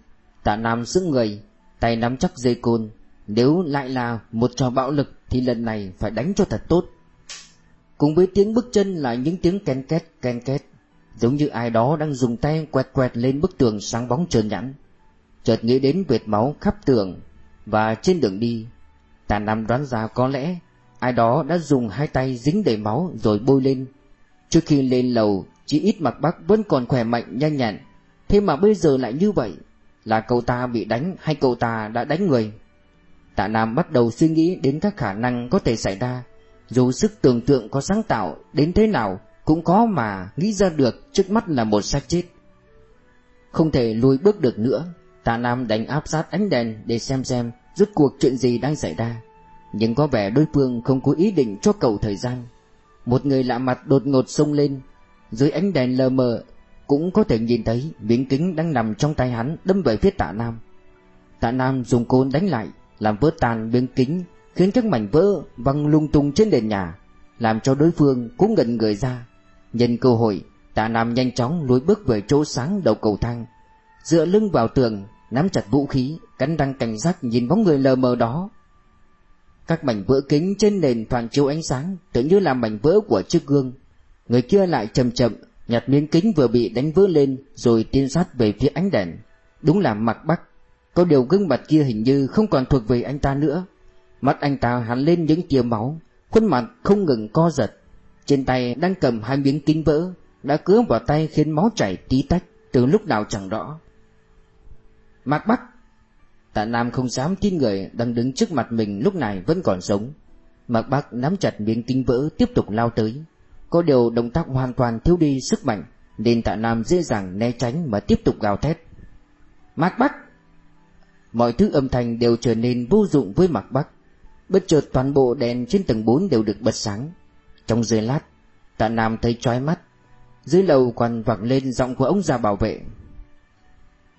Tạ Nam sững người, Tay nắm chắc dây côn. Nếu lại là một trò bạo lực, Thì lần này phải đánh cho thật tốt. Cùng với tiếng bước chân là những tiếng ken két ken két. Giống như ai đó đang dùng tay quẹt quẹt lên bức tường sáng bóng trơn nhẵn. Chợt nghĩ đến vệt máu khắp tường Và trên đường đi Ta Nam đoán ra có lẽ Ai đó đã dùng hai tay dính đầy máu rồi bôi lên. Trước khi lên lầu, Chỉ ít mặc bác vẫn còn khỏe mạnh, nhanh nhẹn. Thế mà bây giờ lại như vậy, Là cậu ta bị đánh hay cậu ta đã đánh người? Tạ Nam bắt đầu suy nghĩ đến các khả năng có thể xảy ra. Dù sức tưởng tượng có sáng tạo đến thế nào Cũng có mà nghĩ ra được trước mắt là một xác chết Không thể lùi bước được nữa Tạ Nam đánh áp sát ánh đèn để xem xem rốt cuộc chuyện gì đang xảy ra. Nhưng có vẻ đối phương không có ý định cho cầu thời gian. Một người lạ mặt đột ngột xông lên, dưới ánh đèn lờ mờ cũng có thể nhìn thấy miếng kính đang nằm trong tay hắn đâm về phía Tạ Nam. Tạ Nam dùng côn đánh lại, làm vỡ tan miếng kính, khiến các mảnh vỡ văng lung tung trên nền nhà, làm cho đối phương cũng ngẩn người ra. Nhân cơ hội, Tạ Nam nhanh chóng lùi bước về chỗ sáng đầu cầu thang, dựa lưng vào tường, nắm chặt vũ khí, cắn răng cảnh giác nhìn bóng người lờ mờ đó. Các mảnh vỡ kính trên nền phản chiếu ánh sáng, tự như là mảnh vỡ của chiếc gương. Người kia lại chậm chậm nhặt miếng kính vừa bị đánh vỡ lên, rồi tiến sát về phía ánh đèn. Đúng là Mạc Bắc. Có điều gương mặt kia hình như không còn thuộc về anh ta nữa. Mắt anh ta hắn lên những tia máu, khuôn mặt không ngừng co giật. Trên tay đang cầm hai miếng kính vỡ, đã cứa vào tay khiến máu chảy tí tách từ lúc nào chẳng rõ. Mạc Bắc Tạ Nam không dám tin người đang đứng trước mặt mình lúc này vẫn còn sống Mạc Bắc nắm chặt miếng kính vỡ tiếp tục lao tới Có điều động tác hoàn toàn thiếu đi sức mạnh Nên tạ Nam dễ dàng né tránh mà tiếp tục gào thét Mạc Bắc Mọi thứ âm thanh đều trở nên vô dụng với Mạc Bắc Bất chợt toàn bộ đèn trên tầng 4 đều được bật sáng. Trong giây lát, Tạ Nam thấy chói mắt. Dưới lầu còn vẳng lên giọng của ông già bảo vệ.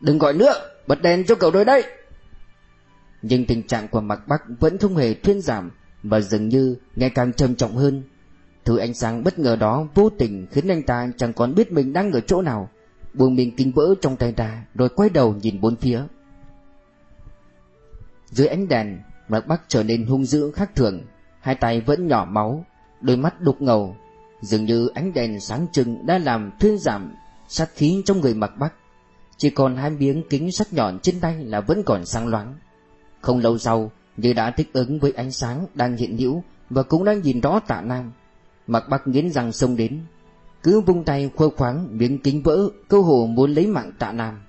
Đừng gọi nữa, Bật đèn cho cậu đôi đây. Nhưng tình trạng của Mạc Bắc vẫn không hề thuyên giảm mà dường như ngày càng trầm trọng hơn. Thứ ánh sáng bất ngờ đó vô tình khiến anh ta chẳng còn biết mình đang ở chỗ nào. Buông mình kinh vỡ trong tay ra, Rồi quay đầu nhìn bốn phía. Dưới ánh đèn Mạc Bắc trở nên hung dữ khác thường. Hai tay vẫn nhỏ máu, Đôi mắt đục ngầu, Dường như ánh đèn sáng trưng đã làm thuyên giảm sát khí trong người Mạc Bắc chỉ còn hai miếng kính sắc nhọn trên tay là vẫn còn sáng loáng. Không lâu sau, Như đã thích ứng với ánh sáng đang hiện hữu Và cũng đang nhìn rõ tạ nam mặt bắc nghiến răng xông đến, Cứ vung tay khô khoáng miếng kính vỡ Câu hồ muốn lấy mạng tạ nam.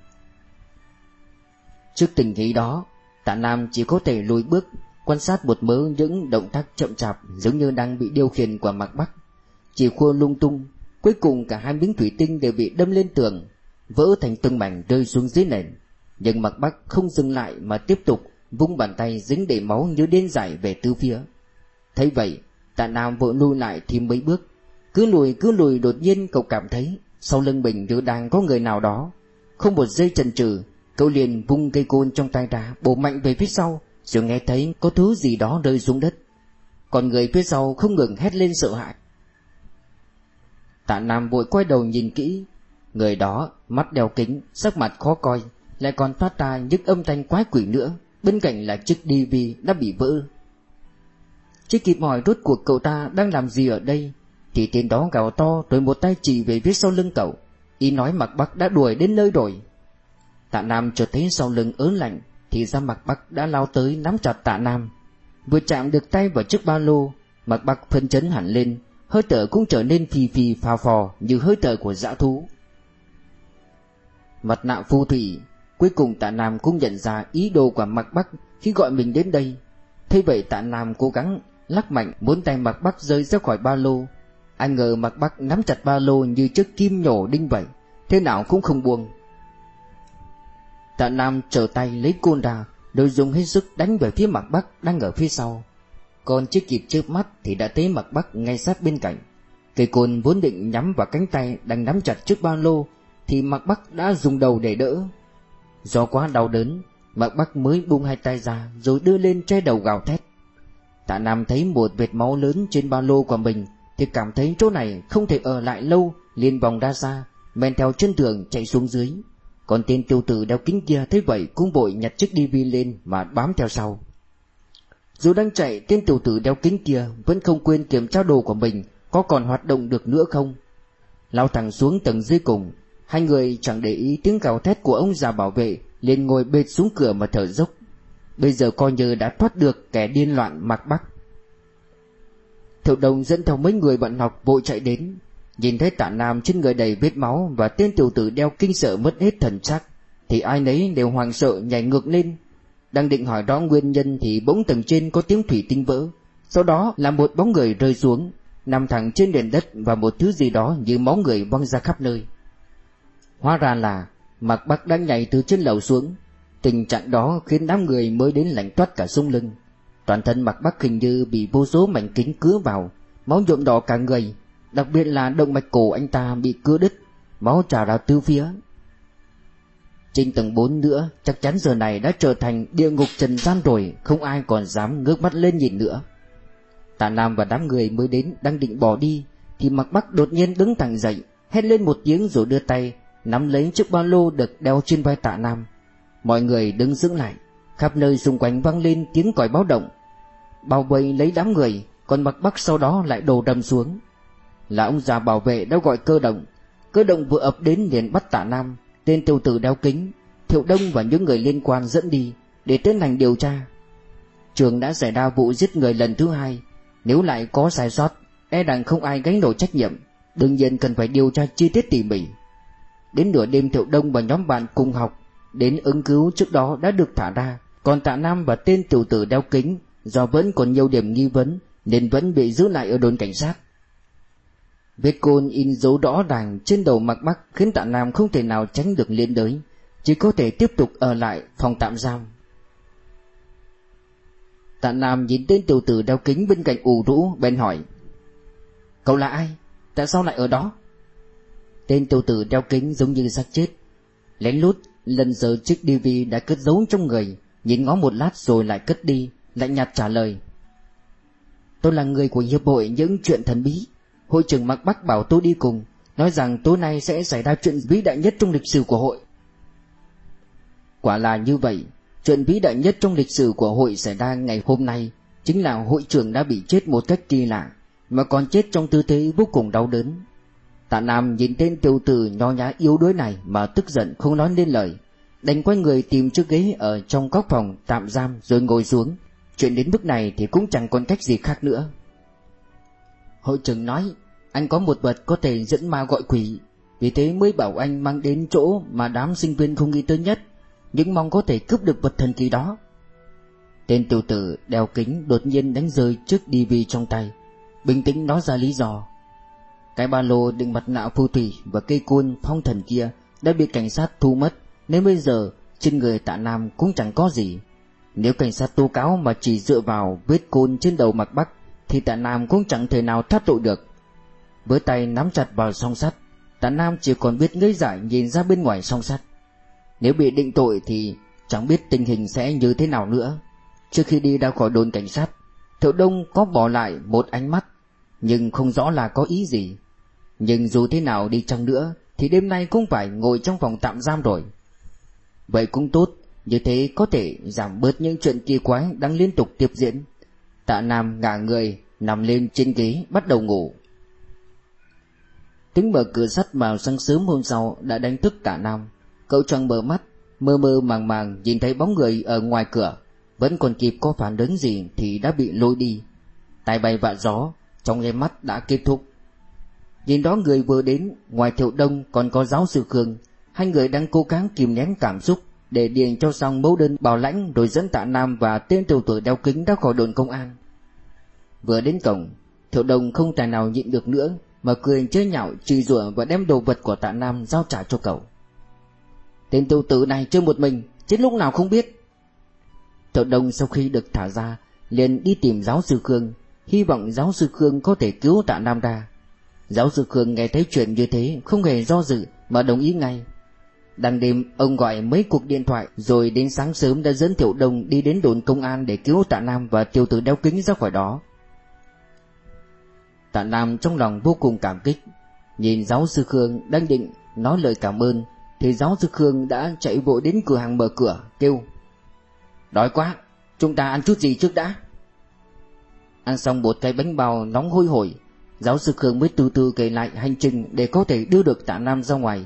Trước tình thế đó Tạ Nam chỉ có thể lùi bước Quan sát một mớ những động tác chậm chạp Giống như đang bị điều khiển của Mạc Bắc Chỉ khua lung tung Cuối cùng cả hai miếng thủy tinh đều bị đâm lên tường vỡ thành từng mảnh rơi xuống dưới nền. Nhưng Mạc Bắc không dừng lại mà tiếp tục vung bàn tay dính đầy máu như điên giải về tứ phía. Thấy vậy, tạ Nam vội lùi lại thêm mấy bước. Cứ lùi cứ lùi đột nhiên cậu cảm thấy sau lưng mình như đang có người nào đó. Không một giây chần chừ, cậu liền vung cây côn trong tay ra bổ mạnh về phía sau, rồi nghe thấy có thứ gì đó rơi xuống đất. Còn người phía sau không ngừng hét lên sợ hãi. Tạ Nam vội quay đầu nhìn kỹ. Người đó mắt đeo kính Sắc mặt khó coi Lại còn phát ra những âm thanh quái quỷ nữa. Bên cạnh là chiếc DV đã bị vỡ. Chưa kịp hỏi rốt cuộc cậu ta đang làm gì ở đây? Thì tên đó gào to rồi một tay chỉ về phía sau lưng cậu. Y nói mặc bắc đã đuổi đến nơi rồi. Tạ Nam chợt thấy sau lưng ớn lạnh, Thì ra mặt bắc đã lao tới nắm chặt tạ Nam. Vừa chạm được tay vào chiếc ba lô mặt bắc phân chấn hẳn lên, Hơi thở cũng trở nên phì phì phà phò Như hơi thở của dã thú. Mặt nạ phù thủy, Cuối cùng tạ Nam cũng nhận ra ý đồ của mặt bắc Khi gọi mình đến đây. Thế vậy tạ Nam cố gắng lắc mạnh muốn tay mặt bắc rơi ra khỏi ba lô. Anh ngờ mặt bắc nắm chặt ba lô như chiếc kim nhổ đinh vậy, Thế nào cũng không buông. Tạ Nam trở tay lấy côn ra Rồi dùng hết sức đánh về phía mặt bắc đang ở phía sau. Còn chưa kịp chớp mắt thì đã thấy mặt bắc ngay sát bên cạnh. Cây côn vốn định nhắm vào cánh tay đang nắm chặt trước ba lô, Thì mặt bắc đã dùng đầu để đỡ. Do quá đau đớn, Mặt bắc mới buông hai tay ra Rồi đưa lên che đầu gào thét. Tạ Nam thấy một vệt máu lớn trên ba lô của mình, Thì cảm thấy chỗ này không thể ở lại lâu, liền vòng ra xa, Men theo chân tường chạy xuống dưới. Còn tên tiêu tử đeo kính kia thấy vậy Cũng bội nhặt chiếc DV lên Mà bám theo sau. Dù đang chạy, tên tiểu tử đeo kính kia Vẫn không quên kiểm tra đồ của mình Có còn hoạt động được nữa không. Lao thẳng xuống tầng dưới cùng, Hai người chẳng để ý tiếng gào thét của ông già bảo vệ liền ngồi bệt xuống cửa mà thở dốc. Bây giờ coi như đã thoát được kẻ điên loạn mặc bắc. Thiệu đồng dẫn theo mấy người bạn học vội chạy đến. Nhìn thấy tạ nam, trên người đầy vết máu Và tên tiểu tử đeo kinh sợ mất hết thần sắc, Thì ai nấy đều hoàng sợ nhảy ngược lên. Đang định hỏi rõ nguyên nhân Thì bỗng tầng trên có tiếng thủy tinh vỡ, Sau đó là một bóng người rơi xuống, Nằm thẳng trên nền đất Và một thứ gì đó như máu người văng ra khắp nơi. Hóa ra là Mạc Bắc đang nhảy từ trên lầu xuống. Tình trạng đó khiến đám người mới đến lạnh toát cả sung lưng. Toàn thân Mạc Bắc hình như bị vô số mảnh kính cứa vào, Máu nhuộm đỏ cả người. Đặc biệt là động mạch cổ anh ta bị cưa đứt, Máu trào ra tứ phía. Trên tầng 4 nữa, Chắc chắn giờ này đã trở thành địa ngục trần gian rồi, Không ai còn dám ngước mắt lên nhìn nữa. Tạ Nam và đám người mới đến, Đang định bỏ đi, Thì mặc Bắc đột nhiên đứng thẳng dậy, Hét lên một tiếng rồi đưa tay, Nắm lấy chiếc ba lô được đeo trên vai tạ Nam. Mọi người đứng giữ lại, Khắp nơi xung quanh vang lên tiếng còi báo động. Bao vây lấy đám người, Còn mặc Bắc sau đó lại đổ đầm xuống là ông già bảo vệ đã gọi cơ động. Cơ động vừa ập đến liền bắt tạ Nam, Tên tiêu tử đeo kính, Thiệu Đông và những người liên quan dẫn đi Để tiến hành điều tra. Trường đã xảy ra vụ giết người lần thứ hai. Nếu lại có sai sót E rằng không ai gánh nổi trách nhiệm. Đương nhiên cần phải điều tra chi tiết tỉ mỉ. Đến nửa đêm Thiệu Đông và nhóm bạn cùng học, Đến ứng cứu trước đó đã được thả ra. Còn tạ Nam và tên tiểu tử đeo kính, Do vẫn còn nhiều điểm nghi vấn, Nên vẫn bị giữ lại ở đồn cảnh sát. Vết côn in dấu rõ ràng trên đầu mặt bắc khiến tạ Nam không thể nào tránh được liên đới, chỉ có thể tiếp tục ở lại phòng tạm giam. Tạ Nam nhìn tên tiểu tử đeo kính bên cạnh ủ rũ bên hỏi Cậu là ai? Tại sao lại ở đó? Tên tiểu tử đeo kính giống như xác chết Lén lút lần giờ chiếc DV đã cất giấu trong người Nhìn ngó một lát rồi lại cất đi lạnh nhạt trả lời Tôi là người của hiệp hội những chuyện thần bí Hội trưởng Mạc Bắc bảo tôi đi cùng, Nói rằng tối nay sẽ xảy ra chuyện vĩ đại nhất trong lịch sử của hội. Quả là như vậy, Chuyện vĩ đại nhất trong lịch sử của hội xảy ra ngày hôm nay Chính là hội trưởng đã bị chết một cách kỳ lạ, Mà còn chết trong tư thế vô cùng đau đớn. Tạ Nam nhìn tên tiểu tử nho nhã yếu đuối này Mà tức giận không nói nên lời, Đành quay người tìm chiếc ghế ở trong góc phòng tạm giam rồi ngồi xuống. Chuyện đến mức này thì cũng chẳng còn cách gì khác nữa. Hội trưởng nói, Anh có một vật có thể dẫn ma gọi quỷ. Vì thế mới bảo anh mang đến chỗ Mà đám sinh viên không nghĩ tới nhất. Nhưng mong có thể cướp được vật thần kỳ đó. Tên tiểu tử đeo kính đột nhiên đánh rơi trước DV trong tay. Bình tĩnh nói ra lý do. Cái ba lô đựng mặt nạ phù thủy Và cây côn phong thần kia Đã bị cảnh sát thu mất. Nên bây giờ, trên người tạ Nam cũng chẳng có gì. Nếu cảnh sát tố cáo mà chỉ dựa vào vết côn trên đầu mặt Bắc thì tạ Nam cũng chẳng thể nào thoát tội được. Với tay nắm chặt vào song sắt, tạ Nam chỉ còn biết ngây dại nhìn ra bên ngoài song sắt. Nếu bị định tội thì chẳng biết tình hình sẽ như thế nào nữa. Trước khi đi ra khỏi đồn cảnh sát, Thiệu Đông có bỏ lại một ánh mắt, nhưng không rõ là có ý gì. Nhưng dù thế nào đi chăng nữa, thì đêm nay cũng phải ngồi trong phòng tạm giam rồi. Vậy cũng tốt, như thế có thể giảm bớt những chuyện kỳ quái đang liên tục tiếp diễn. Tạ Nam ngả người Nằm lên trên ghế bắt đầu ngủ Tiếng mở cửa sắt vào sáng sớm hôm sau đã đánh thức Tạ Nam. Cậu trăng mở mắt, mơ mơ màng màng nhìn thấy bóng người ở ngoài cửa. Vẫn còn kịp có phản ứng gì thì đã bị lôi đi. Tai bay vạ gió, trong nháy mắt đã kết thúc. Nhìn đó người vừa đến, ngoài thiệu đông còn có giáo sư Khương. Hai người đang cố gắng kìm nén cảm xúc để điền cho xong mẫu đơn bảo lãnh rồi dẫn tạ Nam và tên tiểu tử đeo kính đã khỏi đồn công an. Vừa đến cổng, thiệu Đồng không tài nào nhịn được nữa mà cười chơi nhạo chửi rủa và đem đồ vật của tạ Nam giao trả cho cậu. Tên tiểu tử này chơi một mình, chết lúc nào không biết. Thiệu Đồng sau khi được thả ra, liền đi tìm giáo sư Khương, hy vọng giáo sư Khương có thể cứu tạ Nam ra. Giáo sư Khương nghe thấy chuyện như thế không hề do dự mà đồng ý ngay đang đêm ông gọi mấy cuộc điện thoại rồi đến sáng sớm đã dẫn Thiệu Đông đi đến đồn công an để cứu Tạ Nam và tiêu tử đeo kính ra khỏi đó. Tạ Nam trong lòng vô cùng cảm kích, nhìn giáo sư Khương đang định nói lời cảm ơn thì giáo sư Khương đã chạy vội đến cửa hàng mở cửa kêu Đói quá, chúng ta ăn chút gì trước đã. Ăn xong một cái bánh bao nóng hôi hổi Giáo sư Khương mới từ từ kể lại hành trình để có thể đưa được tạ Nam ra ngoài.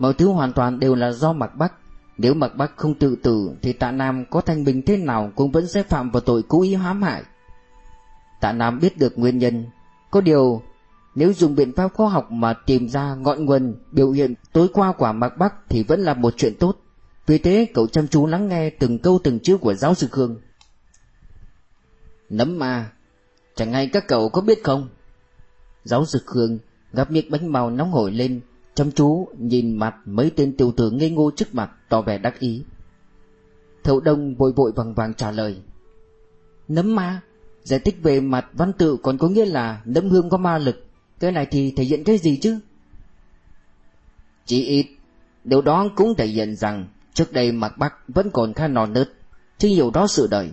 Mọi thứ hoàn toàn đều là do Mạc Bắc. Nếu Mạc Bắc không tự tử thì tạ Nam có thanh bình thế nào cũng vẫn sẽ phạm vào tội cố ý hãm hại. Tạ Nam biết được nguyên nhân. Có điều, nếu dùng biện pháp khoa học mà tìm ra ngọn nguồn biểu hiện tối qua của Mạc Bắc thì vẫn là một chuyện tốt. Vì thế cậu chăm chú lắng nghe từng câu từng chữ của giáo sư Khương. Nấm ma, chẳng hay các cậu có biết không? Giáo sư Khương gắp miếng bánh màu nóng hổi lên, chăm chú nhìn mặt mấy tên tiểu tử ngây ngô trước mặt tỏ vẻ đắc ý. thấu Đông vội vội vàng vàng trả lời. Nấm ma, giải thích về mặt văn tự còn có nghĩa là nấm hương có ma lực, cái này thì thể hiện cái gì chứ? Chỉ ít, điều đó cũng thể hiện rằng trước đây mặt Bắc vẫn còn khá non nớt, chưa hiểu đó sự đời.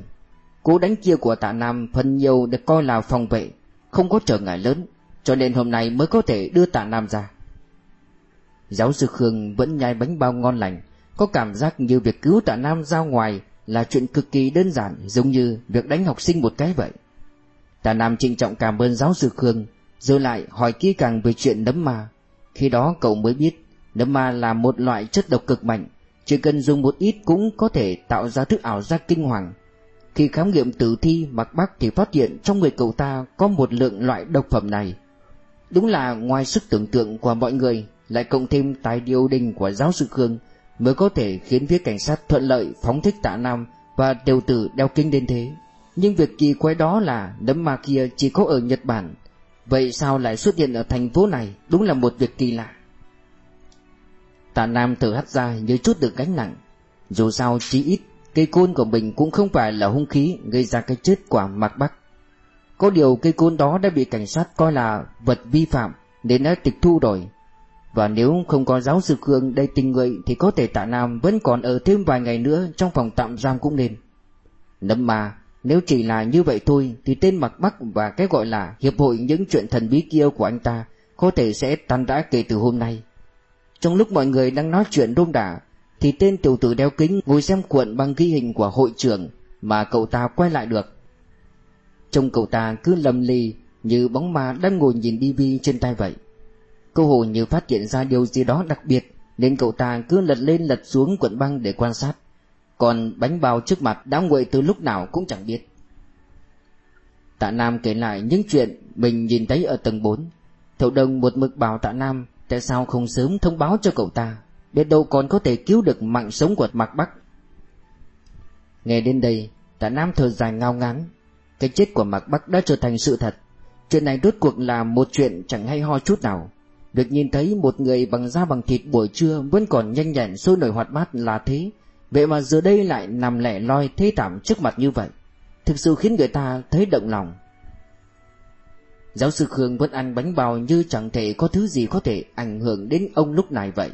Cú đánh kia của tạ Nam phần nhiều được coi là phòng vệ, không có trở ngại lớn, cho nên hôm nay mới có thể đưa tạ Nam ra Giáo sư Khương vẫn nhai bánh bao ngon lành, Có cảm giác như việc cứu tạ Nam ra ngoài Là chuyện cực kỳ đơn giản, Giống như việc đánh học sinh một cái vậy. Tạ Nam trịnh trọng cảm ơn giáo sư Khương Rồi lại hỏi kỹ càng về chuyện nấm ma. Khi đó cậu mới biết, Nấm ma là một loại chất độc cực mạnh, Chỉ cần dùng một ít cũng có thể tạo ra thức ảo giác kinh hoàng. Khi khám nghiệm tử thi Mạc Bắc thì phát hiện trong người cậu ta có một lượng loại độc phẩm này. Đúng là ngoài sức tưởng tượng của mọi người lại cộng thêm tài điều đình của giáo sư Khương Mới có thể khiến phía cảnh sát thuận lợi phóng thích tạ Nam Và đều tử đeo kinh đến thế. Nhưng việc kỳ quái đó là nấm ma kia chỉ có ở Nhật Bản. Vậy sao lại xuất hiện ở thành phố này? Đúng là một việc kỳ lạ. Tạ Nam thở hắt ra như chút được gánh nặng. Dù sao chí ít, Cây côn của mình cũng không phải là hung khí Gây ra cái chết của Mạc Bắc. Có điều cây côn đó đã bị cảnh sát coi là vật vi phạm, nên đã tịch thu rồi. Và nếu không có giáo sư Khương đây tình người thì có thể tạ Nam vẫn còn ở thêm vài ngày nữa trong phòng tạm giam cũng nên. Nấm mà, nếu chỉ là như vậy thôi thì tên mặt Bắc và cái gọi là hiệp hội những chuyện thần bí kia của anh ta có thể sẽ tan rã kể từ hôm nay. Trong lúc mọi người đang nói chuyện rôm đả thì tên tiểu tử đeo kính ngồi xem cuộn băng ghi hình của hội trưởng mà cậu ta quay lại được. Trông cậu ta cứ lầm lì Như bóng ma đang ngồi nhìn tivi trên tay vậy Cô hồ như phát hiện ra điều gì đó đặc biệt, Nên cậu ta cứ lật lên lật xuống cuộn băng để quan sát. Còn bánh bao trước mặt đã nguội từ lúc nào cũng chẳng biết. Tạ Nam kể lại những chuyện mình nhìn thấy ở tầng 4 Thậu đồng một mực bảo Tạ Nam Tại sao không sớm thông báo cho cậu ta, Biết đâu còn có thể cứu được mạng sống của Mạc Bắc. Nghe đến đây, Tạ Nam thở dài ngao ngán. Cái chết của Mạc Bắc đã trở thành sự thật. Chuyện này rốt cuộc là một chuyện chẳng hay ho chút nào. Được nhìn thấy một người bằng da bằng thịt buổi trưa Vẫn còn nhanh nhẹn sôi nổi hoạt bát là thế. Vậy mà giờ đây lại nằm lẻ loi thế thảm trước mặt như vậy. Thực sự khiến người ta thấy động lòng. Giáo sư Khương vẫn ăn bánh bao như chẳng thể có thứ gì có thể ảnh hưởng đến ông lúc này vậy.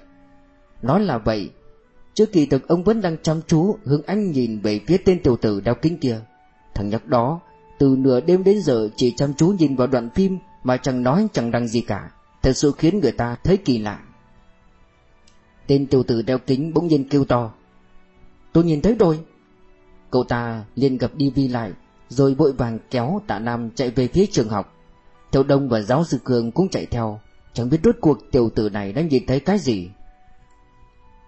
Nói là vậy, Trước kỳ thực ông vẫn đang chăm chú, hướng ánh nhìn về phía tên tiểu tử đeo kính kia. Thằng nhóc đó, từ nửa đêm đến giờ chỉ chăm chú nhìn vào đoạn phim Mà chẳng nói chẳng đăng gì cả. Thật sự khiến người ta thấy kỳ lạ. Tên tiểu tử đeo kính bỗng nhiên kêu to. Tôi nhìn thấy rồi. Cậu ta liền gặp đi vi lại, Rồi vội vàng kéo tạ Nam chạy về phía trường học. Tiểu Đông và giáo sư Cường cũng chạy theo. Chẳng biết rốt cuộc tiểu tử này đã nhìn thấy cái gì.